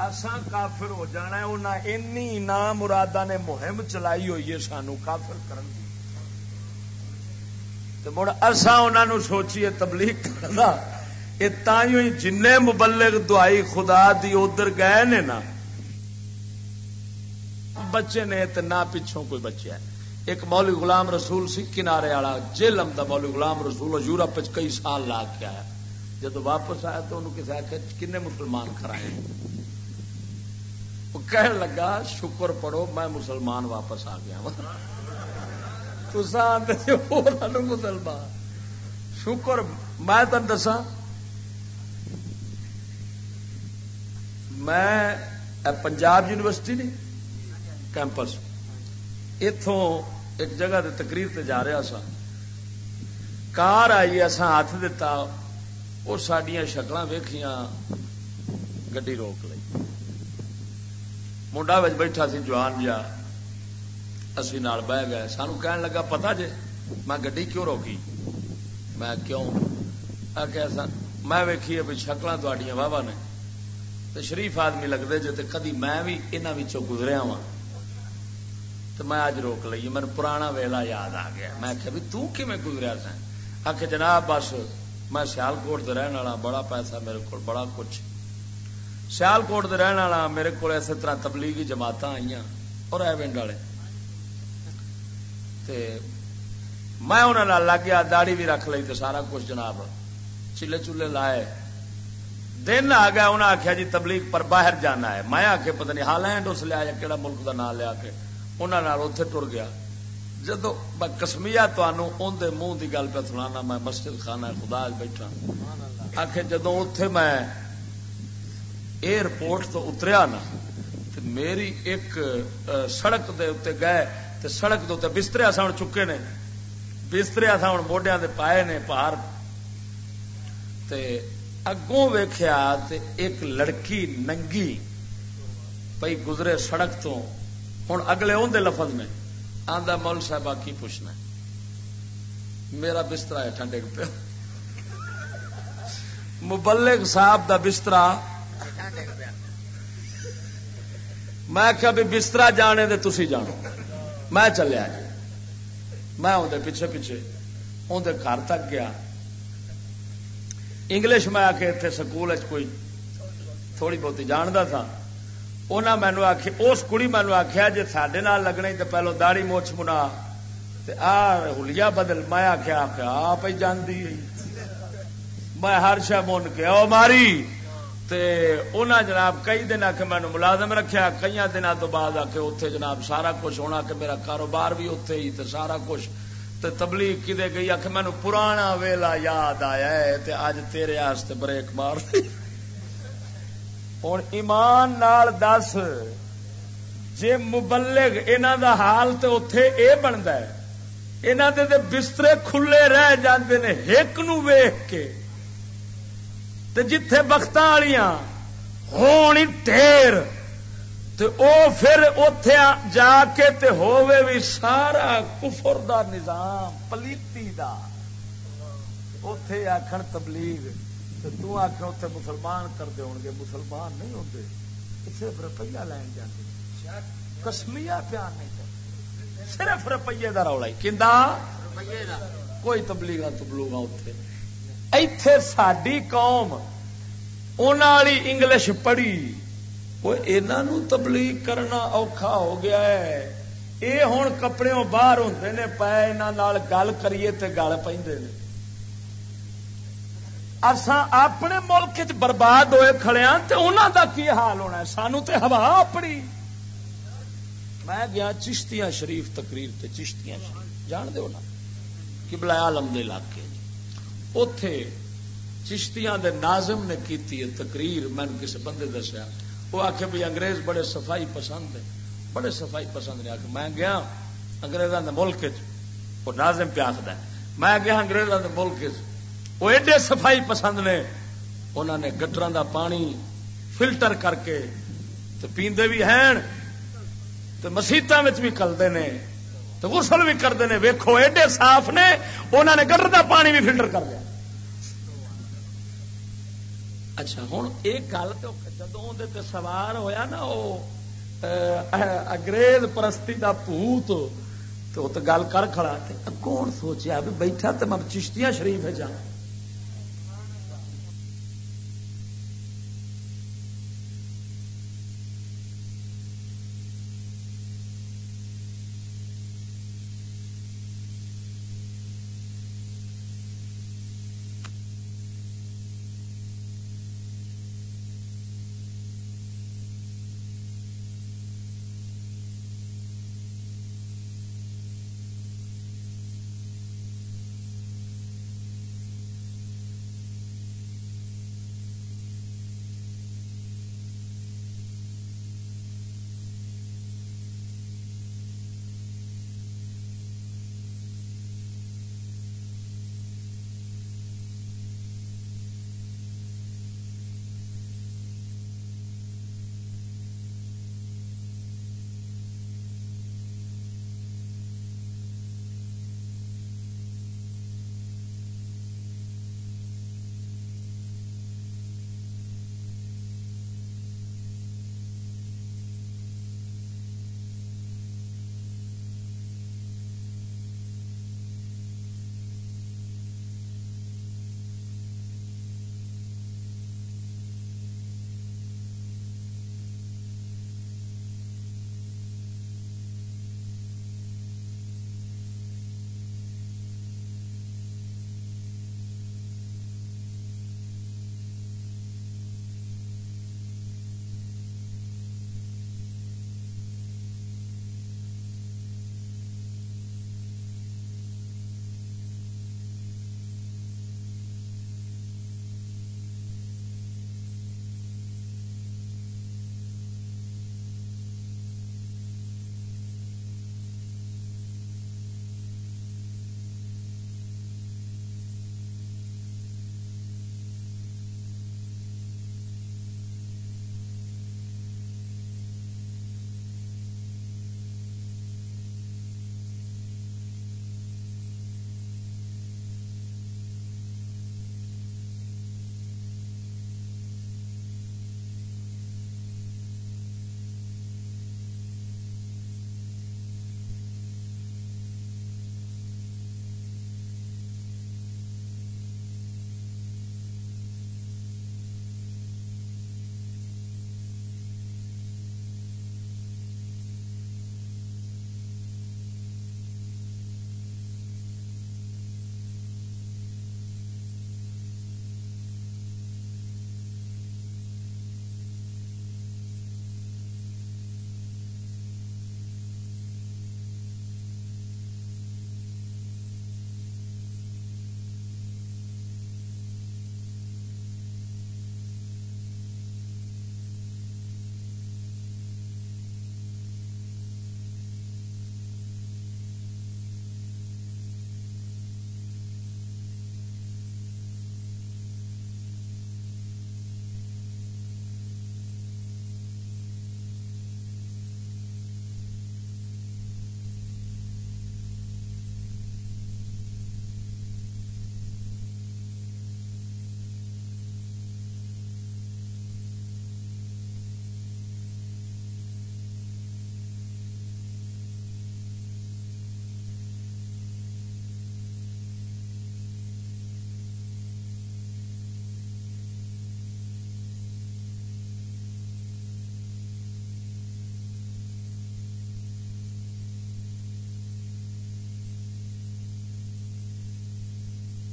اسان کافر ہو جانا انہیں نام مرادہ نے مہم چلائی ہوئی ہے سانو کافر کرن دی۔ تو مڑ اصا انہوں سوچیے تبلیغ کرنا یہ تھی جن مبلغ دعائی خدا دی ادھر گئے نے نا بچے نے تو نہ پچھوں کوئی بچہ ہے۔ ایک مولی غلام رسول سی، کنارے والا جیلم دا مولی غلام رسول یورپ کئی سال لا کے آیا۔ جب واپس آیا تو انہوں کسی آخر کن مسلمان کرائے وہ کہنے لگا، شکر پڑھو، میں مسلمان واپس آ گیا مسلمان۔ شکر، میں تم دسا میں پنجاب یونیورسٹی نہیں کیمپس اتوں ایک جگہ دے تقریر تے جا رہا سا کار آئی اصا ہاتھ دتا وہ سڈیا شکل ویخیا گڈی روک لی منڈا بچ بیٹھا سی جوان جا اسی نال بہ گئے سانو کہن لگا پتا جے میں گڈی کیوں روکی میں کیوں میں ویکھی بھی شکل تڈیاں واہ نے تو شریف آدمی لگتے جے کدی میں بھی یہاں گزریا وا تو میں اج روک لی میرے پرانا ویلا یاد آ گیا میں آخیا بھی تین گزریا سا آخ جناب بس میں سیال کوٹ رہن والا بڑا پیسہ میرے کو بڑا کچھ سیال کوٹ رہن والا میرے کو اسی طرح تبلیغی جماعت آئی اور ایونڈ والے میں انہوں لگ گیا داڑی بھی رکھ لی تو سارا کچھ جناب چلے چولہے لائے دن آ گیا انہیں آخیا جی تبلیغ پر باہر جانا ہے میں آ کے پتا نہیں ہالینڈ اس لیا یا کہڑا ملک کا نام لیا کے انہوں اتے ٹر گیا جدو میں کسمیا اندر منہ کی گل پہ سنا میں مسجد خانہ خدا بیٹھا آخر جدو اتے میں ایئرپورٹ تو اتریا نا میری ایک سڑک دے اتنے گئے تو سڑک دے بستریا سا ہوں چکے نے بستریا سا ہوں موڈیا پائے نے پار تے اگوں ویخیا ایک لڑکی ننگی پی گزرے سڑک تو ہوں اگلے اندر لفظ میں آدھا مول صاحب کی پوچھنا میرا بستر ہے، ٹھنڈے پہ مبلغ صاحب دا بستر میں کیا بھی بستر جانے دے تسی جانو۔ میں چلیا جی۔ میں اندر پیچھے پیچھے اندر گھر تک گیا۔ انگلش میں آ کے اتنے سکول کوئی تھوڑی بہت جانتا تھا۔ انہیں مینو آخ اس کڑی مینو آخیا جی سڈے لگنا تو پہلو داڑی موچ منا ہولیا بدل میں آخیا آپ ہی جانتی میں ہر شہ من کے او ماری انہیں جناب کئی دن آ کے مینو ملازم رکھا کئی دنوں تو بعد آ کے اتنے جناب سارا کچھ ہونا کہ میرا کاروبار بھی اتے ہی تو سارا کچھ تے تبلیغ کدے گئی آ کے مینو پرانا ویلا یاد آیا ہے تے اج تیرے بریک مار دی ہوں ایمان نال دس، جے مبلغ انہوں دا حال تو اتے اے بنتا ہے انہوں دے بسترے کھلے رہ جاندے نے ایک نو ویخ کے۔ تے جتھے بخت والیاں ہونی ڈھیر تو او پھر اتے جا کے تے ہووے بھی سارا کفر دا نظام، پلیتی دا۔ اتے آخر تبلیغ۔ تو آخ اتنے مسلمان کرتے ہو گے مسلمان نہیں ہوتے صرف روپیہ لین جاتے کسمیا پیار نہیں کرتے۔ صرف روپیے کا رولا کوئی تبلیغ تبلوگا اتے اتے ساری قوم والی انگلش پڑھی۔ وہ انہوں تبلیغ کرنا اوکھا ہو گیا ہے۔ یہ ہوں کپڑے باہر ہوں نے پائے یہاں گل کریے گل پہ اسان اپنے ملک چ برباد ہوئے کھڑے ہاں تے انہوں دا کی حال ہونا ہے؟ سانو تے ہوا اپنی۔ میں گیا چشتیاں شریف تقریر تے چشتیاں شریف۔ جان دے نا کہ عالم دے علاقے اتے چشتیاں دے ناظم نے کیتی ہے تقریر۔ میں کسی بندے دسیا۔ وہ آخ بھی انگریز بڑے صفائی پسند ہے بڑے صفائی پسند نے آ میں گیا اگریزوں کے ملک وہ ناظم پہ آخر میں گیا اگریزوں کے ملک وہ ایڈے صفائی پسند نے انہوں نے گٹر دا پانی فلٹر کر کے تو پیندے بھی ہیں تو مسیطوں بھی کرتے ہیں تو غسل بھی کرتے ہیں ویکو ایڈے صاف نے انہوں نے گٹر دا پانی بھی فلٹر کر لیا اچھا ہوں ایک گل تو جدو سوار ہویا نا وہ انگریز پرستی دا پوت تو گل کر کھڑا کون سوچیا بھی بیٹھا تو میں چشتیاں شریف ہے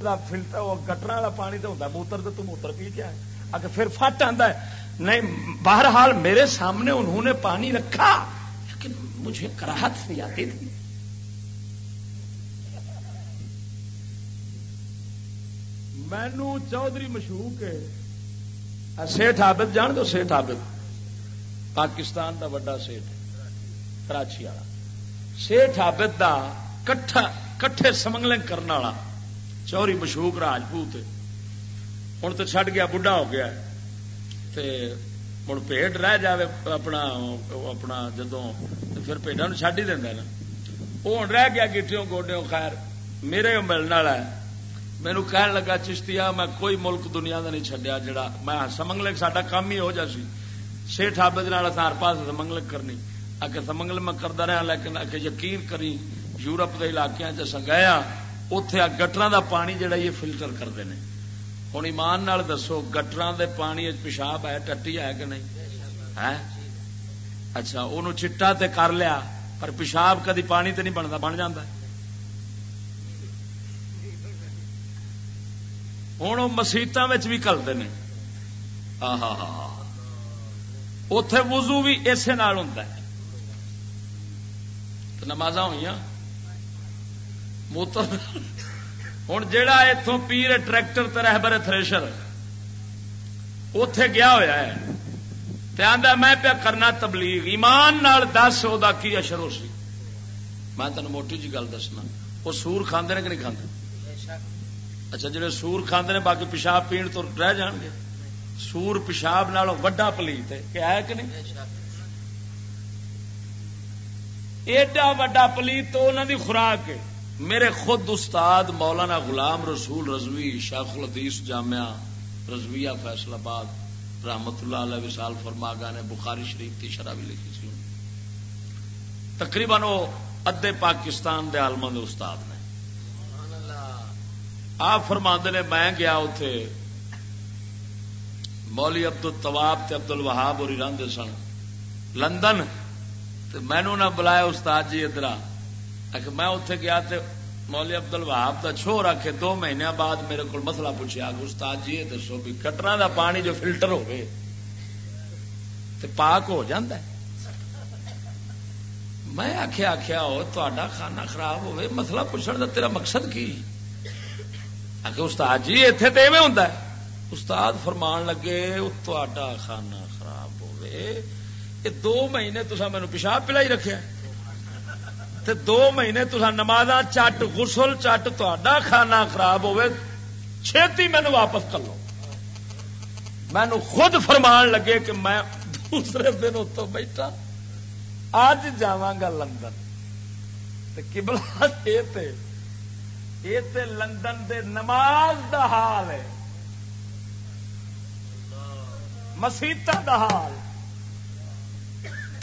جانا فلٹر، وہ گٹر والا پانی تو ہوتا موتر تو موتر پی کیا ہے اگر پھر فٹ آتا ہے، نہیں، بہرحال میرے سامنے انہوں نے پانی رکھا، لیکن مجھے کراہت نہیں آتی تھی۔ مینو چودھری مشہور کے سیٹ آبد جان دو سیٹ آبد پاکستان کا وا سیٹ کراچی والا۔ سیٹ آبد کا کٹھا، کٹھے سمنگلنگ کرنے والا۔ چوری مشہور راجپوت ہوں تو چڈ گیا بڑھا ہو گیا۔ ہوں پیٹ رہ جائے اپنا اپنا جدو پھر پیٹا چڈ ہی دینا نا۔ وہ ہوں رہ گیا گیٹوں گوڈیوں، خیر، میرے ملنے والا ہے۔ مینو کہن لگا چشتیا میں کوئی ملک دنیا کا نہیں چڈیا جڑا میں سمنگل ساڈا کام ہی ہو جا سی۔ سیٹ آبد ہر پاس سمنگل کرنی۔ آ کے سمنگل میں کرتا رہا لیکن آ کے یقین کری یورپ کے علاقے چ گیا اتے آ گٹر دا پانی جڑا یہ فلٹر کرتے ہیں۔ ہوں ایمان نال دسو گٹر دے پانی پیشاب ہے، ٹٹی ہے کہ نہیں؟ ہے؟ اچھا وہ چٹا تے کر لیا، پر پیشاب کدی پانی تے نہیں بنتا بن جا ہوں وہ مسیت بھی کرتے ہیں۔ ہاں ہاں ہاں اتے وزو بھی اسی نال ہوں نماز ہوئی موتر ہوں جا اتوں پیر ٹریکٹر ترہبر تھریشر اتے گیا ہوا ہے۔ میں پیا کرنا تبلیغ۔ ایمان نال دس وہ کی اشر ہو سی؟ میں تین موٹی جی گل دسنا۔ وہ سور کھانے کہ نہیں کھانے اچھا جڑے سور کھانے نے، باقی پیشاب پین تو رہ جان گے۔ سور پیشاب نال وڈا پلیت ہے۔ کہ ہے کہ نہیں؟ ایڈا وڈا پلیت تو انہوں دی خوراک ہے۔ میرے خود استاد مولانا غلام رسول رضوی شیخ الحدیث جامعہ رضویہ فیصل آباد رحمت اللہ علیہ وسال فرماگا نے بخاری شریف کی شرح بھی لکھی سی تقریباً وہ ادے پاکستان دے عالم دے استاد نے۔ آپ فرما نے میں گیا اتے مولی ابد الطواب تے عبد الوہاب اور رنگ سن۔ لندن۔ مینو نہ بلایا استاد جی ادھر میں اتے گیا مولی ابدل وہاب کا چھو رکھے دو مہینے بعد میرے کو مسئلہ پوچھا استاد جی یہ دسو بھی کٹرا دا پانی جو فلٹر ہوئے تو پاک ہو جاندہ ہے۔ میں آخیا آخیا ہو تا کھانا خراب ہوئے، مسئلہ پوچھنے کا تیرا مقصد کی؟ آخر استاد جی اتنے تو ایویں ہوں استاد فرمان لگے تا کھانا خراب ہوئے، یہ دو مہینے تو مینو پیشاب پلائی رکھا تے دو مہینے تو نماز چٹ، غسل چٹ تا کھانا خراب ہوئے چھتی مینو واپس کر لو۔ مینو خود فرمان لگے کہ میں دوسرے دن اتو بیٹھا۔ اج جا لندن۔ کبلا یہ لندن دے نماز دا حال ہے۔ مسیطا دا حال۔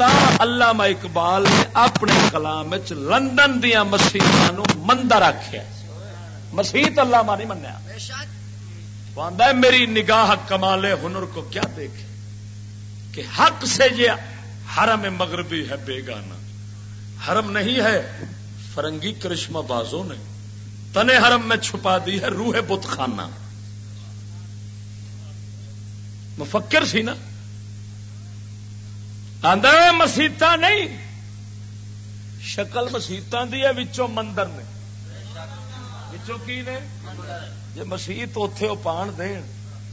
علامہ اقبال نے اپنے کلام لندن دیا مسیح مندر آخیا مسیحت اللہ نہیں منیا میری نگاہ کمالے ہنر کو کیا دیکھے کہ حق سے یہ حرم مغربی ہے بیگانہ حرم نہیں ہے فرنگی کرشمہ بازوں نے تنے حرم میں چھپا دی ہے روح بت خانہ مفکر سی نا آدھا مسیت نہیں۔ شکل مسیت دی ہے، وچوں مندر نے۔ وچوں کی نے؟ جی مسیت اتے وہ پان دین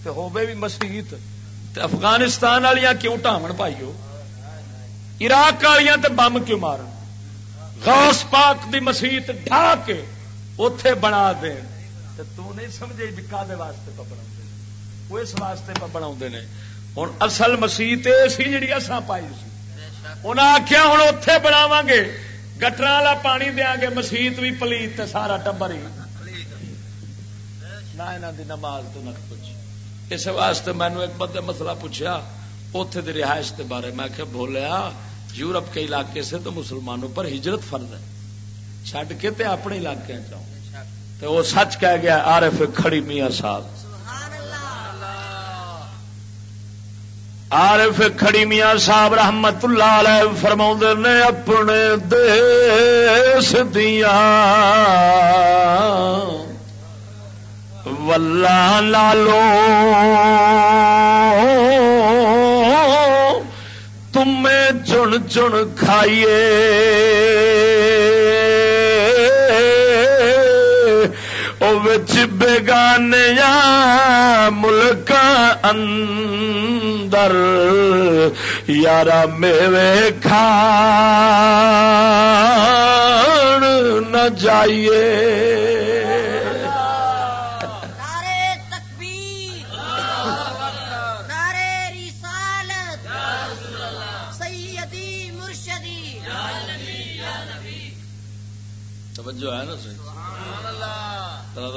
تو ہوے بھی مسیت۔ افغانستان والیا کیوں ٹاون پائیو؟ عراق والیا تو بم کیوں مار غوث پاک دی مسیت ڈھا کے اتے بنا دین۔ تو نہیں سمجھے جی بکا دے واسطے بنا وہ اس واسطے بنا ہوں اصل مسیت سی جی اصا پائی سی انہیں آخیا ہوں اتے بناو گے گٹر والا پانی دیا گے مسیت بھی پلیت سارا ٹبر ہی نہ یہاں کی نماز تو نہ کچھ اس واسطے مینو ایک بندے مسئلہ پوچھا اتے کی رہائش کے بارے میں کہ بولیا یورپ کے علاقے سے تو مسلمانوں پر ہجرت فرد ہے چڈ کے تے اپنے علاقے چاہوں تو وہ سچ کہہ گیا آر ایف کھڑی میاں صاحب عارف کھڑی میاں صاحب رحمت اللہ علیہ فرما نے اپنے دیس دیا واللہ لالو۔ تمہیں چن چن کھائیے۔ بےگانیا ملک اندر یارا میوے کھا نہ جائیے۔ جو ہے نا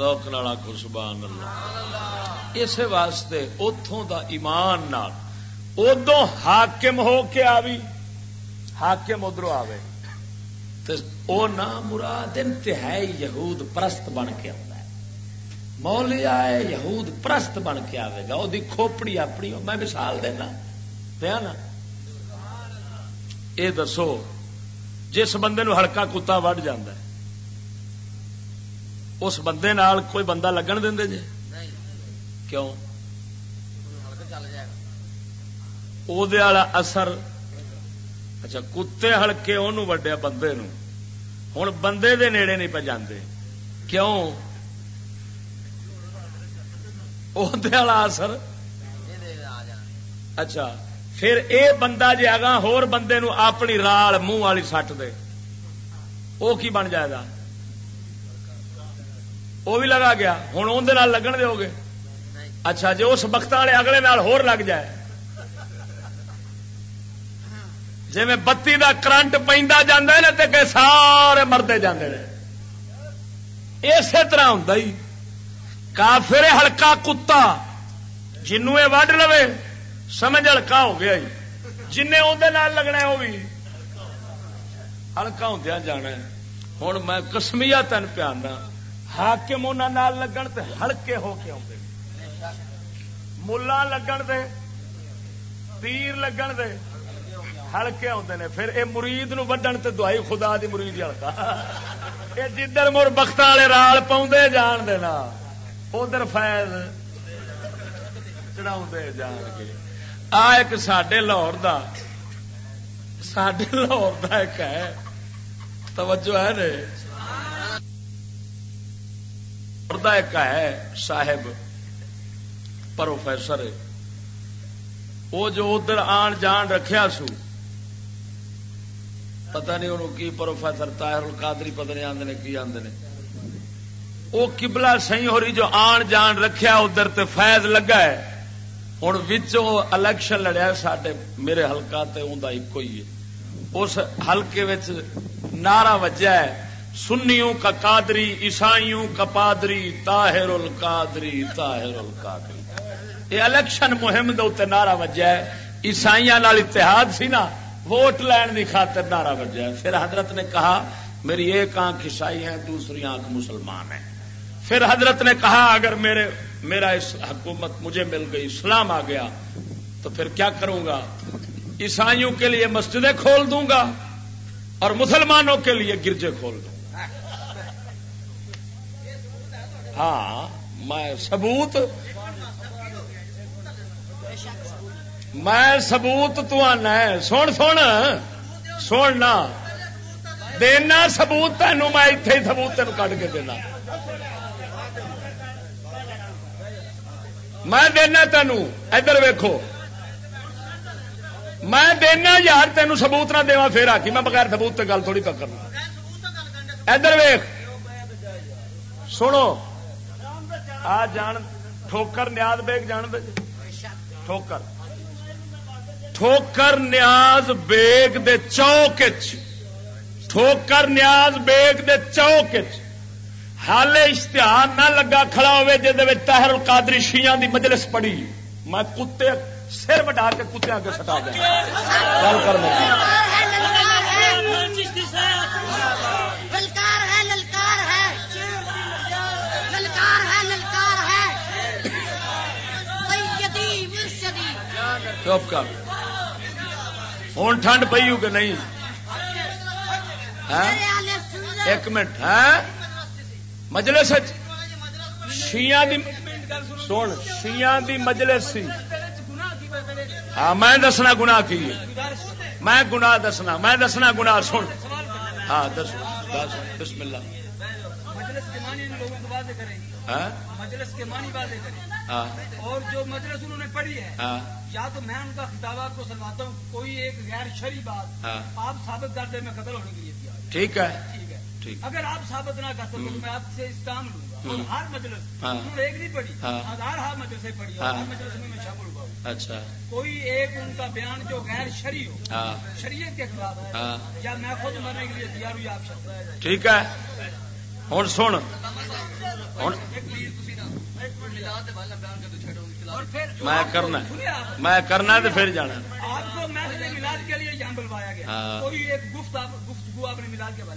روک نالا کو سبحان اللہ اس واسطے اتوں دا ایمان نال ادو حاکم ہو کے آوی۔ حاکم ادھر آوے۔ او نہ مراد انتہائی یہود پرست بن کے آتا ہے۔ مولی آئے یہود پرست بن کے آئے گا۔ وہ کھوپڑی اپنی میں مثال دینا۔ دیا نا۔ یہ دسو، جس بندے نو ہلکا کتا وڈ جاندہ ہے اس بندے نال کوئی بندہ لگن دیں جی؟ کیوں؟ اثر اچھا کتے ہلکے وہ وڈیا بندے نو ہوں بندے دے نیڑے نہیں پہ کیوں؟ والا اثر اچھا پھر اے بندہ جی اگا ہور بندے نو اپنی رال منہ والی سٹ دے۔ وہ کی بن جائے گا؟ وہ بھی لگا گیا۔ ہوں اندر لگن دو گے اچھا جی اس بخت والے اگلے نال ہور لگ جائے۔ جی میں بتی کا کرنٹ پہ جانا نا تو سارے مرتے جانے اسی طرح ہوں کافر ہلکا کتا، جنوں یہ وڈ لو سمجھ ہلکا ہو گیا جن اندر لگنا وہ بھی۔ ہلکا ہوں جانا ہوں میں کسمیا تین پیانا حاکم انہوں لگن تے ہلکے ہو کے آتے ملا لگن دے تیر لگن دے، ہلکے آتے ہیں پھر اے مرید نو وڈن تے دعائی خدا دی مرید ہلکا۔ یہ جدھر مر بخت والے رال پاؤں جان دے نا، ادھر فیض چڑھا جان کے آ ایک سڈے لاہور دا سڈے لاہور دا ایک ہے۔ توجہ ہے نے؟ ایک ہے صاحب پروفیسر۔ وہ جو ادھر آن جان رکھیا سو۔ پتہ نہیں انہوں کی پروفیسر تاہر القادری پتہ نہیں آدھے کی آدھے وہ کبلا سی ہو رہی جو آن جان رکھیا ادھر تے فیض لگا ہے۔ ہوں الیکشن لڑیا سڈے میرے ہلکا تے انہیں ایک ہی ہے۔ اس حلقے نعرہ وجہ ہے۔ سنیوں کا قادری، عیسائیوں کا پادری تاہر القادری تاہر القادری۔ یہ الیکشن مہم دے نعرہ وجہ ہے۔ عیسائی اتحاد سی نا، ووٹ لین کی خاطر نعرہ وجہ ہے۔ پھر حضرت نے کہا، میری ایک آنکھ عیسائی ہے دوسری آنکھ مسلمان ہے پھر حضرت نے کہا، اگر میرے، میرا اس حکومت مجھے مل گئی، اسلام آ گیا، تو پھر کیا کروں گا؟ عیسائیوں کے لیے مسجدیں کھول دوں گا اور مسلمانوں کے لیے گرجے کھول دوں گا۔ ہاں میں سبوت میں سبوت تو آنا سن سن۔ سننا دینا سبوت تینوں میں اتے ہی سبوت تین کٹ کے دینا۔ میں دینا تینوں۔ ادھر ویکو میں دینا یار تینوں سبوت نہ دوا پھر آ میں بغیر سبوت گل تھوڑی کرنا ادھر ویخ سنو۔ آ جان، ٹھوکر نیاز بیگ جان دے ٹھوکر۔ ٹھوکر نیاز بیگ دے چوک ٹھوکر نیاز بیگ دے چوک حال اشتہار نہ لگا کھڑا ہوئے جہد تہر القادری شیاں دی مجلس پڑی۔ میں کتے سر بٹا کے کتیا کے سٹا دیا۔ گل کر چپ کر۔ ہوں ٹھنڈ پی ہو کہ نہیں؟ ایک منٹ ہے مجلس شیا سن شیاں دی مجلس سی۔ ہاں میں دسنا گناہ کی میں گناہ دسنا میں دسنا گناہ سن۔ ہاں دس بسم اللہ۔ ہاں؟ مجلس کے معنی باتیں کریں۔ ہاں۔ اور جو مجلس انہوں نے پڑھی ہے ہاں۔ یا تو میں ان کا خطاب آپ کو سنواتا ہوں کوئی ایک غیر شری بات آپ ثابت کر دیں میں قتل ہونے کے لیے ٹھیک ہے۔ ٹھیک اگر آپ ثابت نہ کر سکتے تو میں آپ سے استعمال لوں گا۔ اور ہر مجلس انہوں نے ایک نہیں پڑھی ہزار ہر مجلس پڑھی ہر مجلس میں میں شامل ہوا اچھا۔ کوئی ایک ان کا بیان جو غیر شری ہو شریعت کے خلاف ہے یا میں خود مرنے کے لیے تیار ہوئی آپ شخص ٹھیک ہے۔ ہوں سن۔ میں کرنا میں کرنا تو پھر جانا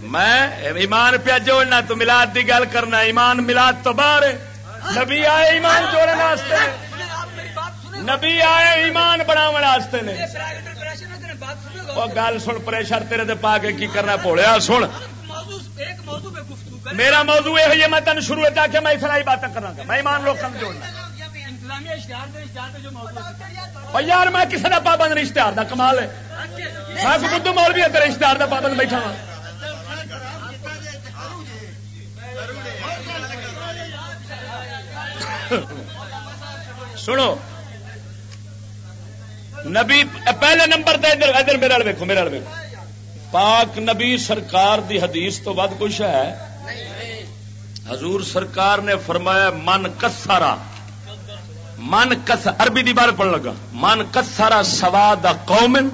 میں۔ ایمان پیا جوڑنا تو ملاد کی گل کرنا ایمان ملاد تو باہر نبی آئے ایمان جوڑنے نبی آئے ایمان بنا نے۔ گل سن پریشر تیرے پا کے کی کرنا پوڑیا سن۔ میرا موضوع یہ ہے میں تین شروع کہ میں اسرائی باتیں کرنا گا میں ایمان لوگ جوڑنا۔ یار میں کسی کا پابند نہیں اشتہار کا کمال ہے۔ میں بدھو مول بھی تیرے اشتہار کا پابند بیٹھا ہوں سنو نبی پہلے نمبر تے ادھر ادھر میرے ویکو میرے ویکو پاک نبی سرکار دی حدیث تو بعد کچھ ہے؟ حضور سرکار نے فرمایا من کسارا من کس عربی دی بار پڑھ لگا؟ من کسارا سوا دا قومن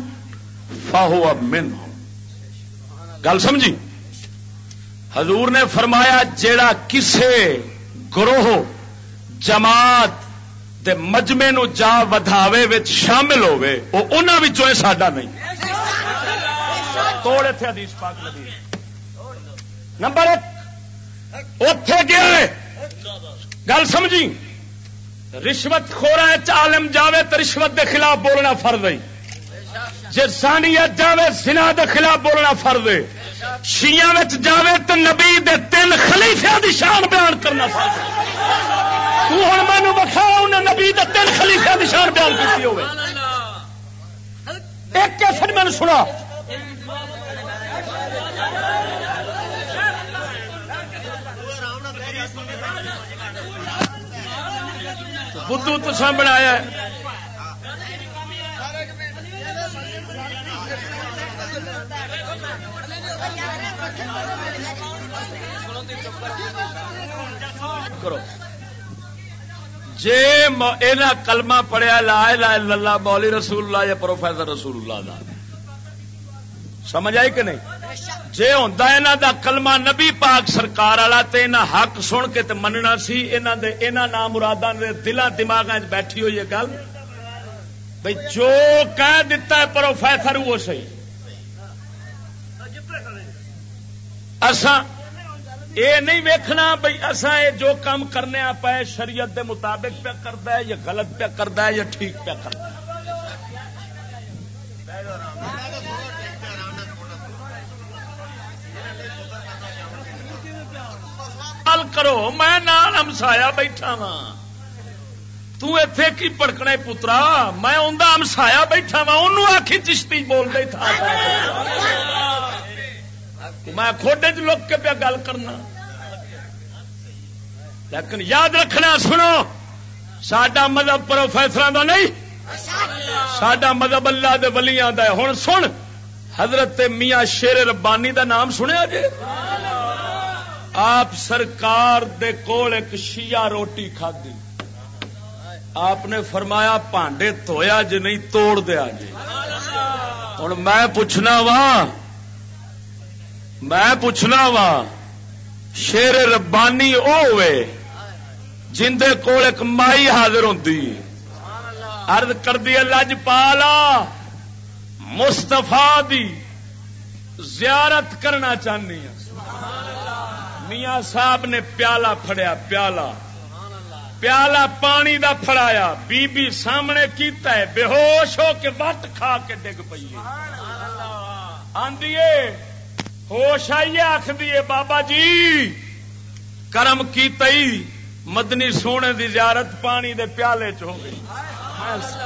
فاہو من گل سمجھی؟ حضور نے فرمایا، جیڑا کسے گروہ، جماعت دے مجمے نو جا ودھاوے وچ شامل ہوئے وہ انہوں ساڈا نہیں۔ توڑ اتنے حدیث پاک نبی۔ نمبر ایک اتے گیا گل سمجھی؟ رشوت خورا عالم جاوے تو رشوت دے خلاف بولنا فرد ہے۔ جی سانیت جاوے سنا دے خلاف بولنا فرد ہے۔ شیاں جاوے تو نبی دے تین خلیفے دی شان بیان کرنا فرد تو ہوں مینو بخا انہیں نبی دے تین خلیفے دی شان بیان کی ہوئے ایک کیسٹ میں سنا۔ بدھو تو بنایا کرو۔ جی کلمہ پڑھیا، لا لا اللہ، مولی رسول اللہ یا پروفیسر رسول اللہ دا۔ سمجھ آئی کہ نہیں؟ جی ہوں یہاں دا کلمہ نبی پاک سرکار والا تو یہاں حق سن کے تے مننا سی یہاں نام مرادہ دلان دماغ بیٹھی ہوئی ہے گل۔ بھائی جو کہہ دیتا ہے پروفیسر وہ صحیح۔ اسان یہ نہیں ویکھنا بھائی اسان یہ جو کام کرنے آ آپ شریعت دے مطابق پہ کرتا ہے یا غلط پہ کرتا ہے یا ٹھیک پہ کرتا ہے۔ کرو، میں نال ہمسایا بیٹھا وا تے کی پڑکنا پترا، میں انہیں ہمسایا بیٹھا وا ان آخی چشتی بول رہی تھا۔ میں کھوڈے چ لک کے پیا گل کرنا۔ لیکن یاد رکھنا، سنو سڈا مذہب پروفیسر کا نہیں سڈا مذہب اللہ دے ولیاں دا ہے۔ ہوں سن، حضرت میاں شیر ربانی دا نام سنیا جی؟ آپ سرکار دے کول ایک شیعہ روٹی کھدی آپ نے فرمایا پانڈے تویا جی نہیں توڑ دیا جی۔ ہوں میں پوچھنا وا، میں پوچھنا وا، شیر ربانی او ہوئے جندے کول ایک مائی حاضر ہوتی ارد کر دی لج پالا مستفا دی زیارت کرنا چاہنی ہوں میاں صاحب نے پیالہ پھڑیا، پیالہ۔ پیالہ پانی دا پھڑایا بی بی سامنے کیتا ہے، بے ہوش ہو کے وٹ کھا کے ڈگ پی آدھی ہوش آئیے آخ بابا جی کرم کی مدنی سونے دی زیارت پانی دے پیالے چ ہو گئی۔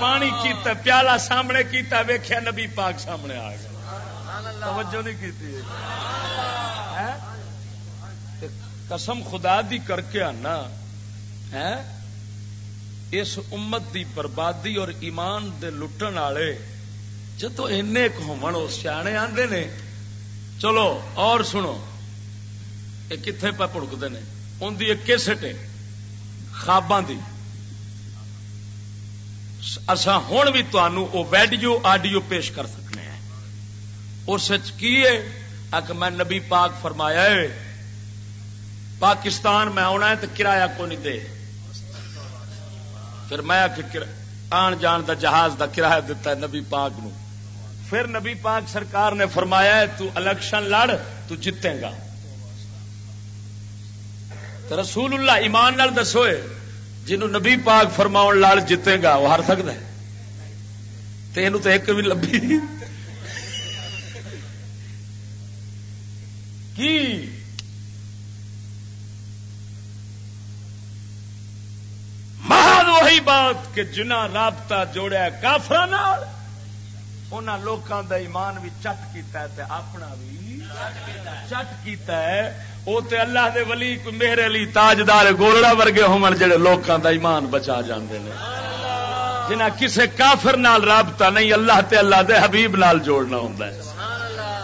پانی کیتا پیالہ سامنے کیتا ویخیا نبی پاک سامنے آ گیا۔ توجہ نہیں کی قسم خدا دی کر کے آنا ہے اس امت دی بربادی اور ایمان دے لٹن والے جدو این ہو سیانے آتے نے۔ چلو، اور سنو۔ یہ کتنے پہ پڑکتے ہیں ان کی ایک کسٹ خواباں دی۔ اصا ہوں بھی تمہوں ویڈیو، آڈیو پیش کر سکنے ہیں۔ اس کی ہے؟ کہ میں نبی پاک فرمایا ہے پاکستان میں آنا ہے تو کرایہ کو نہیں دے؟ پھر میں آن جان دا جہاز دا کرایہ دیتا ہے نبی پاک نو۔ پھر نبی پاک سرکار نے فرمایا ہے، تو الیکشن لڑ، تو جیتے گا۔ تو رسول اللہ ایمان نال دسو جنہوں نبی پاک فرماؤ لڑ جیتے گا، وہ ہار سکتا ہے۔ تو یہ تو ایک بھی لبھی کی؟ محض وہی بات کہ جنا رابطہ جوڑیا کافر ان لوگوں کا ایمان بھی چٹ کیتا ہے تے اپنا بھی چٹ کیتا ہے۔ وہ تے اللہ دے ولی میرے علی تاجدار گولڑا ورگے ہون جڑے لوگوں دا ایمان بچا جاندے نے۔ جنہ کسے کافر نال رابطہ نہیں، اللہ تے اللہ دے حبیب نال جوڑنا ہوندا ہے۔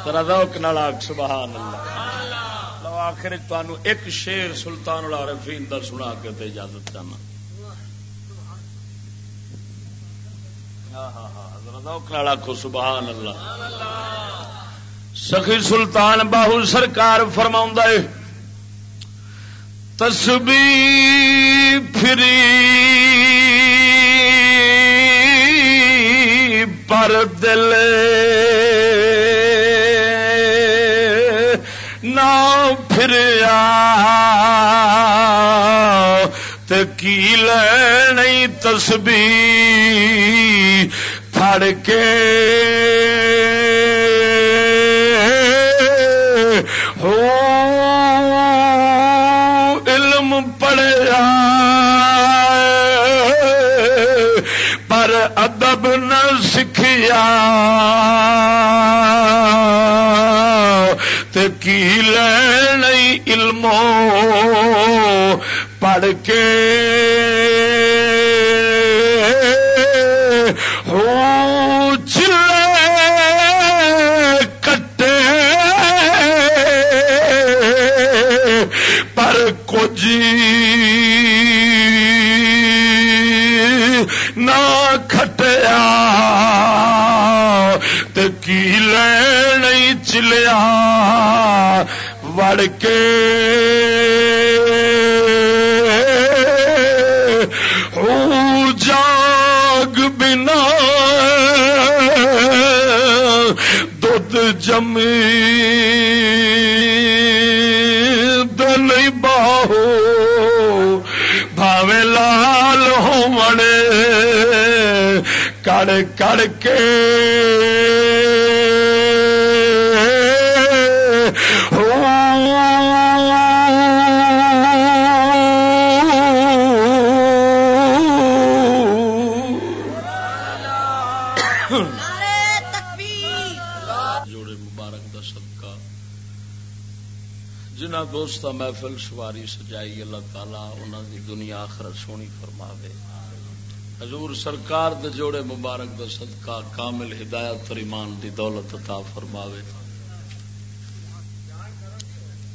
ذرا ذوق نال سبحان اللہ لو آخر تانوں ایک شیر سلطان العارفین دا سنا کے تے اجازت چاہنا۔ ہاں, ہاں،, ہاں، سبحان اللہ سخی سلطان باہو سرکار فرما تسبی فری پر دل نہ پھر کی نہیں تسبی پھڑ کے۔ ہو علم پڑیا پر ادب نہ سکھیا کی لین علموں پڑھ کے کچھ نہ کھٹیا تو کی لین چلیا وڑ کے جمی دل باہو بھاوے لال ہو مڑے کڑ کڑ کے دوست محفل سواری سجائی، اللہ تعالیٰ انہوں دی دنیا آخر سونی فرماوے۔ حضور سرکار دے جوڑے مبارک دا صدقہ، کامل ہدایت اور ایمان دی دولت عطا فرماوے۔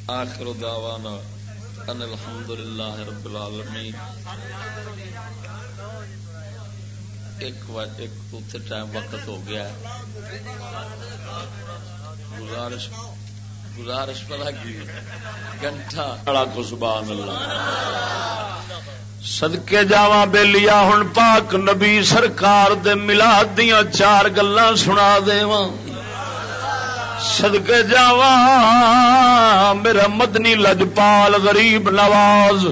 آخر دعوانا ان الحمدللہ رب العالمین۔ ایک وقت ایک ٹائم وقت ہو گیا۔ ہے گزارش گزارش پتا کی؟ گنٹا کو سبحان اللہ۔ سدکے جاوا بے لیا ہوں پاک نبی سرکار دے ملاد دیا چار گلا سنا دے سدکے جاوا میرا مدنی لجپال غریب نواز۔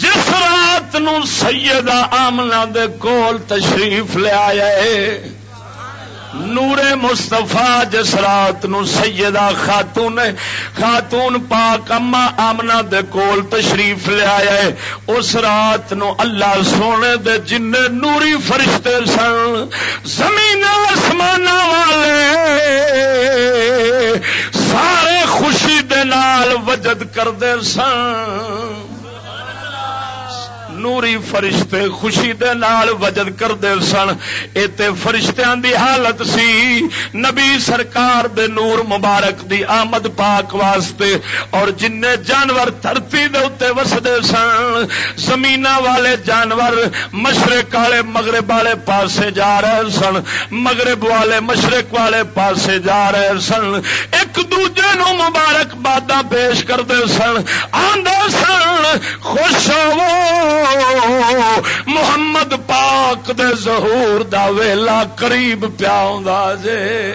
جس رات نو سیدہ آمنا دے کول تشریف لے لیا نور مستفا جس رات نو سیدہ خاتون خاتون پاک اما آمنا دے کول تشریف لیا ہے۔ اس رات نو اللہ سونے دے جن نوری فرشتے سن، زمین آسمان والے سارے خوشی دے نال وجد کرتے سن۔ نوری فرشتے خوشی دے نال وجد کرتے سن۔ اتے فرشتیاں دی حالت سی۔ نبی سرکار دے نور مبارک دی آمد پاک واسطے اور جن جانور دھرتی دے اتنے وسدے سن۔ زمین والے جانور مشرق والے مغرب والے پاسے جا رہے سن۔ مغرب والے مشرق والے پاسے جا رہے سن۔ ایک دوجے نو مبارک بادہ پیش کرتے سن۔ آدھے سن، خوش ہو محمد پاک دے ظہور دا ویلا قریب پیا جے۔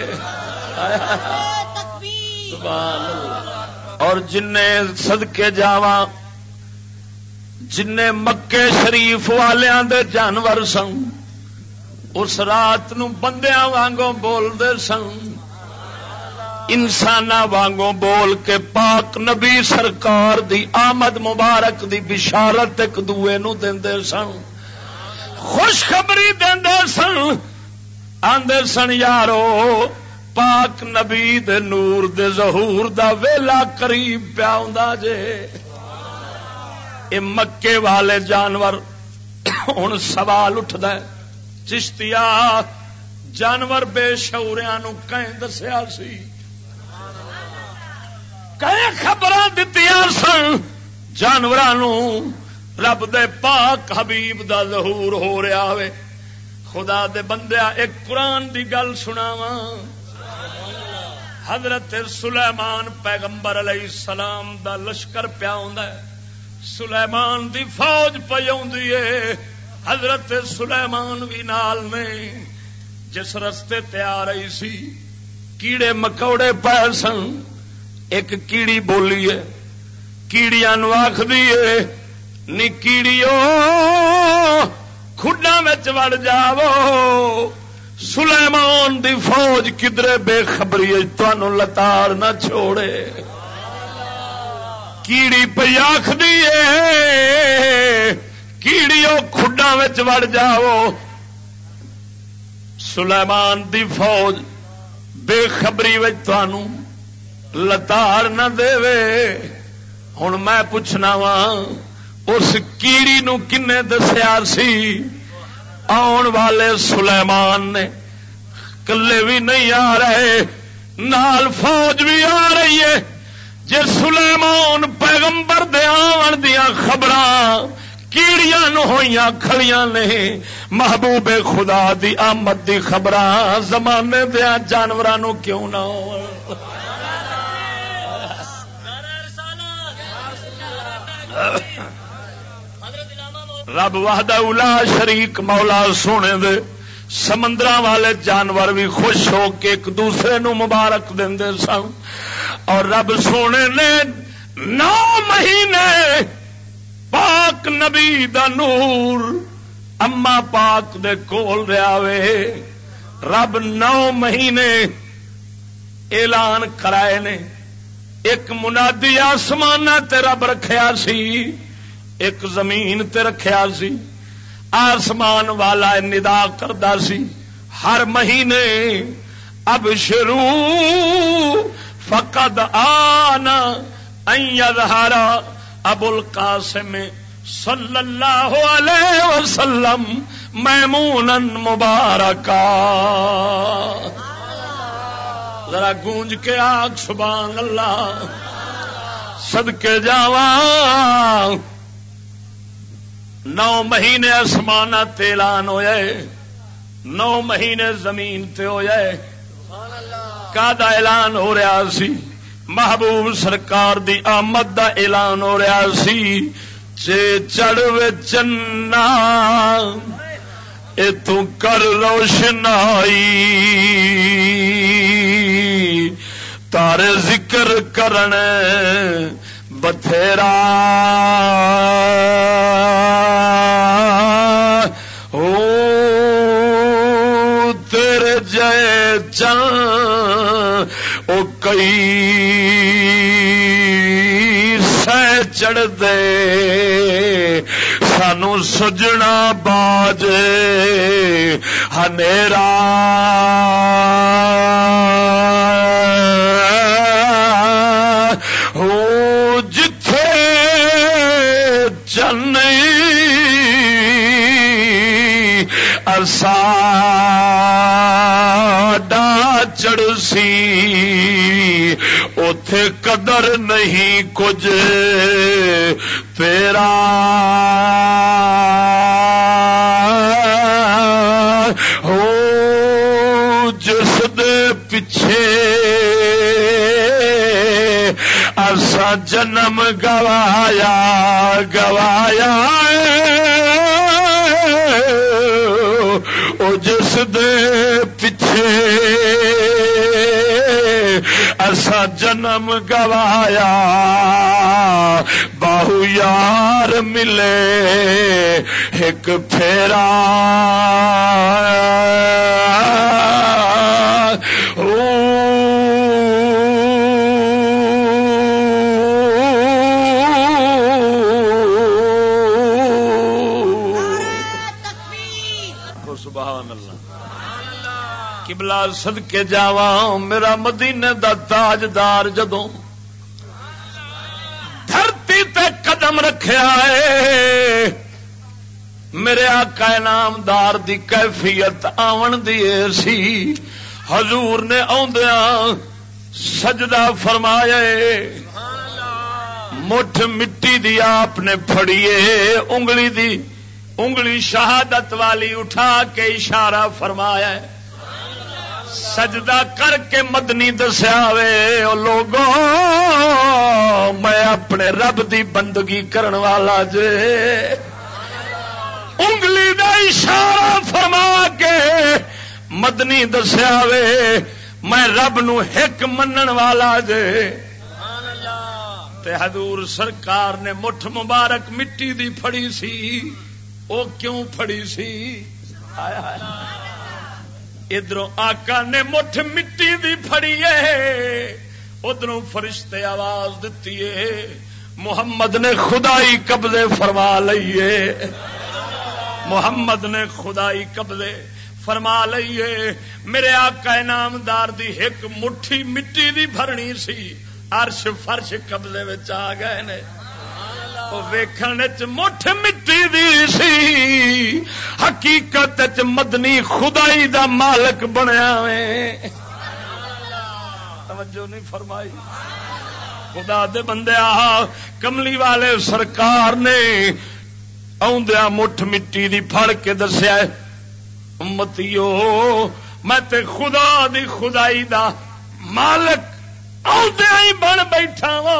اور جن سدکے جاوا جن مکے شریف والیاں دے جانور سن۔ اس رات نو بندیاں وانگوں بولتے سن۔ انسان وانگوں بول کے پاک نبی سرکار دی آمد مبارک دی بشارت ایک دوے نو دے سن۔ خوشخبری دے سن۔ آدھے سن، یارو، پاک نبی دے نور دے ظہور دا ویلا قریب پیا جے۔ اے مکے والے جانور ہوں سوال اٹھتا چشتیا جانور بے شوریا کہیں دسیا سی۔ کئی خبر دیتی سن۔ جانوروں رب دے پاک حبیب دا ظہور ہو رہا ہوئے خدا دے بندیا ایک قرآن دی گل سناوا حضرت سلیمان پیغمبر علیہ السلام دا لشکر پیا ہے۔ سلیمان دی فوج پی حضرت سلیمان بھی نال نے جس رستے تیار رہی سی، کیڑے مکوڑے پے سن۔ ایک کیڑی بولی ہے کیڑیا نو آخری نی کیڑیو کھڈا وڑ جاو سلیمان دی فوج کدرے بے خبری تنوع لتاڑ نہ چھوڑے کیڑی پی آخری کیڑیو کھڈا وڑ جاو سلیمان دی فوج بے خبری تنوع لتاڑ نہ دے ہوں میں پوچھنا وا، اس کیڑی نو کن دسیا سی؟ آن والے سلیمان نے کلے بھی نہیں آ رہے، نال فوج بھی آ رہی ہے۔ جی سلیمان پیغمبر دے آن دیا خبر کیڑیاں ہوئی کھڑیاں نے، محبوب خدا دی آمد دی خبر زمانے دیا جانوروں کیوں نہ ہو؟ رب وحدہ الا شریک مولا سونے دے سمندر والے جانور بھی خوش ہو کے ایک دوسرے نو مبارک دے سن۔ اور رب سونے نے نو مہینے پاک نبی دا نور اما پاک دے کول رہا وے۔ رب نو مہینے اعلان کرائے نے۔ ایک منادی آسمان تے رب رکھیا سی، ایک زمین تے رکھیا سی۔ آسمان والا ندا کردا سی۔ ہر مہینے اب شروع فقد آنا یظہرا ابو القاسم صلی اللہ علیہ وسلم میمون مبارکا۔ ذرا گونج کے آگ، سبحان اللہ۔ صدقے جاوا نو مہینے آسمان تیلان ہو جائے نو مہینے زمین تے ہو جائے کا اعلان ہو رہا سی؟ محبوب سرکار دی آمد دا اعلان ہو رہا سی۔ چے چڑھ چنا اے تو کر روشنائی تارے ذکر کرن بتھیرا او تیرے جے چل او کئی سہ چڑھ دے سانو سجنا باج ہنیرا۔ ساڈا چڑ سی اتے قدر نہیں کچھ تیرا۔ ارسا جنم گوایا گوایا جس دے پچھے ایسا جنم گوایا، باہو یار ملے، ایک پھیرا۔ سد کے جا میرا مدینے دا تاجدار جدوں دھرتی تے قدم رکھا ہے، میرے آقا نامدار دی کیفیت آون دی سی۔ حضور نے آدیا سجدہ فرمایا مٹھ مٹی دی آپ نے پھڑیے، انگلی دی، انگلی شہادت والی اٹھا کے اشارہ فرمایا ہے۔ سجدہ کر کے مدنی دسیا وے لوگوں میں اپنے رب دی بندگی کرن والا جے۔ انگلی دا اشارہ فرما کے مدنی دسیا وے، میں رب نو ہک منن والا جے۔ تے حضور سرکار نے مٹھ مبارک مٹی دی پھڑی سی، او کیوں پھڑی سی؟ آیا آیا ادھر آقا نے مٹھ مٹی دی فڑی ادھر فرشتے آواز دیتی ہے، محمد نے خدائی قبضے فرما لیے محمد نے خدائی قبضے فرما لیے میرے آقا نامدار دی ایک مٹھی مٹی دی بھرنی سی، عرش فرش قبضے آ گئے نے۔ ویکھنے چ مٹھ مٹی دی سی، حقیقت مدنی خدائی دا مالک بنیا توجہ نہیں فرمائی۔ خدا دے بندے آ، کملی والے سرکار نے آدھا مٹھ مٹی دی پھڑ کے دسیا متیو میں تے خدا دی خدائی دا مالک آدھا ہی بن بیٹھا وا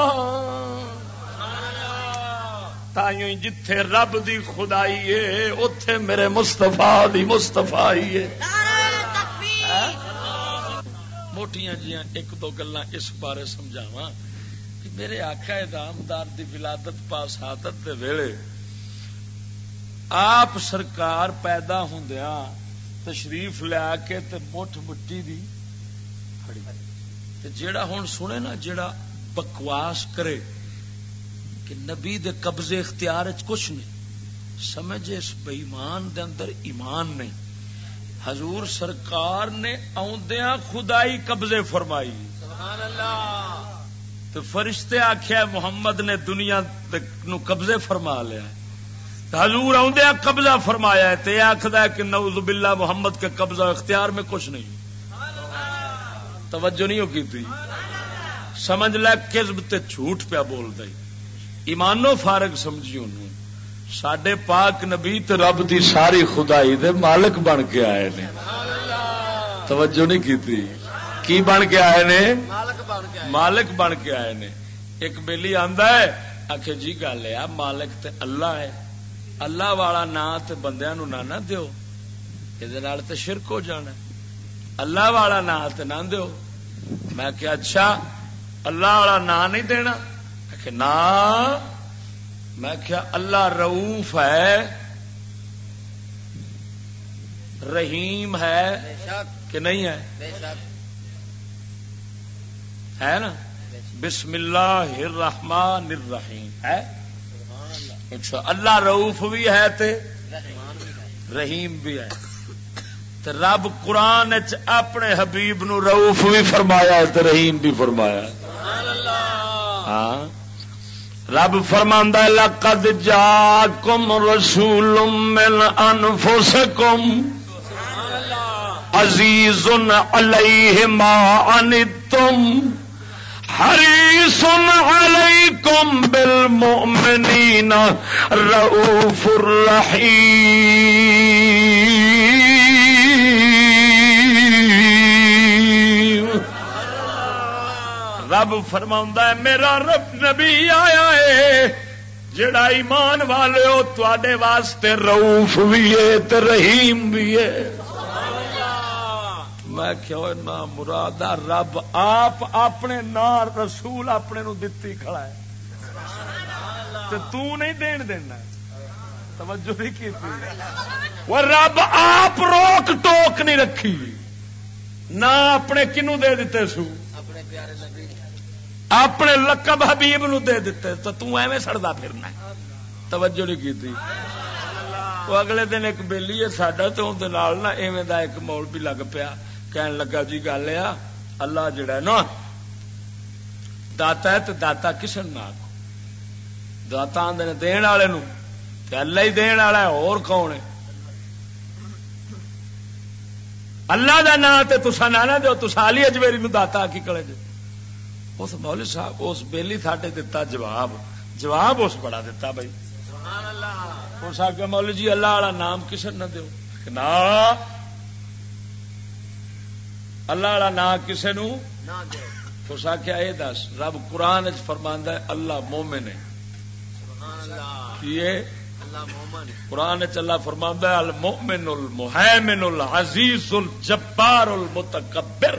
جتھے رب دی خدائی ہے اتے میرے مستفا دی مستفا ہاں؟ موٹیاں جیاں ایک دو گلا اس بارے سمجھاوا کہ میرے آخا دامدار دی ولادت پاس آدت دے ویلے آپ سرکار پیدا ہوندیا تشریف لیا کے تے مٹھ مٹی دی جیڑا ہوں سنے نا، جیڑا بکواس کرے کہ نبی دے قبضے اختیار کچھ نہیں۔ سمجھے اس بےمان دے اندر ایمان نہیں۔ حضور سرکار نے آدیا خدائی قبضے فرمائی۔ سبحان اللہ تو فرشتے آخیا محمد نے دنیا نو قبضے فرما لیا حضور آدھا قبضہ فرمایا ہے آخد کہ نعوذ باللہ محمد کے قبضہ اختیار میں کچھ نہیں۔ توجہ نہیں ہوگی تھی؟ سمجھ لے کسب تے جھوٹ پیا بول دیں ایمانو فارغ سمجھی ان سڈے پاک نبی تو رب دی ساری خدائی دے مالک بن کے آئے نے۔ توجہ نہیں کی تھی کی بن کے آئے نے؟ مالک بن کے آئے نے۔ ایک بیلی آندا ہے آخ جی گل ہے مالک تے اللہ ہے۔ اللہ والا نا تے بندیاں نو نہ دیو۔ یہ تے شرک ہو جانا۔ اللہ والا نا تے نہ دیو۔ میں کہ اچھا اللہ والا نا نہیں دینا۔ کہ نا میں کیا اللہ روف ہے رحیم ہے کہ نہیں ہے؟ ہے نا؟ بسم اللہ الرحمن الرحیم ہے؟ اچھا اللہ روف بھی ہے تے رحیم بھی ہے۔ تے رب قرآن اپنے حبیب نو روف بھی فرمایا تے رحیم بھی فرمایا ہاں؟ رب فرماندہ لقد جاکم رسول من انفسکم عزیز علیہ ما انتم حریص علیکم بالمؤمنین رؤوف الرحیم۔ رب فرما ہے میرا رب نبی آیا ہے جڑا ایمان والے ہو تے واسطے روف بھی ہے رحیم بھی ہے. میں کیا نہ مراد رب آپ اپنے نار رسول اپنے نو دتی کھڑا ہے. تو نہیں دین دینا توجہ نہیں کی وہ رب آپ روک ٹوک نہیں رکھی۔ نہ اپنے کنو دے دیتے سو۔ اپنے لقب حبیب نو دے دیتے تو توں ایویں سڑدا پھرنا توجہ نہیں کی وہ اگلے دن ایک بےلی ہے ساڈا تو اندر نہ ایویں دا ایک مول بھی لگ پیا۔ کہن لگا جی گل ہے اللہ جڑا ہے نا، داتا ہے تو داتا کسن نہ آخو داتا آدھے دن والے اللہ ہی دن والا ہے، اور کون ہے؟ اللہ کا نام تو تسا نہ دو تسا علی اجمیری نو داتا کی کلے جی اس مولوی صاحب اس بیلی تھاٹے دتا جواب جواب اس بڑا دتا بھائی۔ اس آگے مولوی جی اللہ والا نام کسن نہ دو نہ۔ اللہ والا نام کسی نو؟ اس آخیا یہ دس رب قرآن فرمان ہے اللہ مومن ہے۔ قرآن اللہ فرما المؤمن المحمن العزیز الجبار المتکبر۔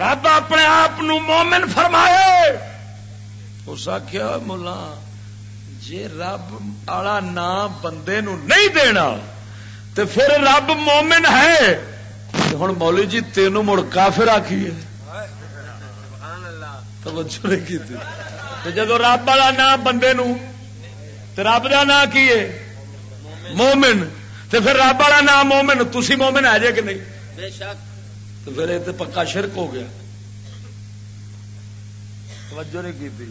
رب اپنے آپ مومن فرمائے۔ اس آخیا ملا جی رب آلہ نام بندے نو نہیں دینا تو پھر رب مومن ہے۔ ہوں مولی جی تینوں مڑ کافر آخیے جدو رب والا نام بندے نو رب کا نام کی مومن۔ تو پھر رب والا نام مومن تھی مومن آ جائے کہ نہیں؟ تو پھر یہ پکا شرک ہو گیا۔ توجہ نہیں کی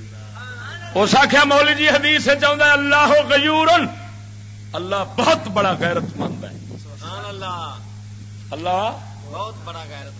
اس آخیا مولی جی حدیث چاہتا اللہ غیور اللہ بہت بڑا غیرت مند ہے اللہ۔ بہت بڑا غیرت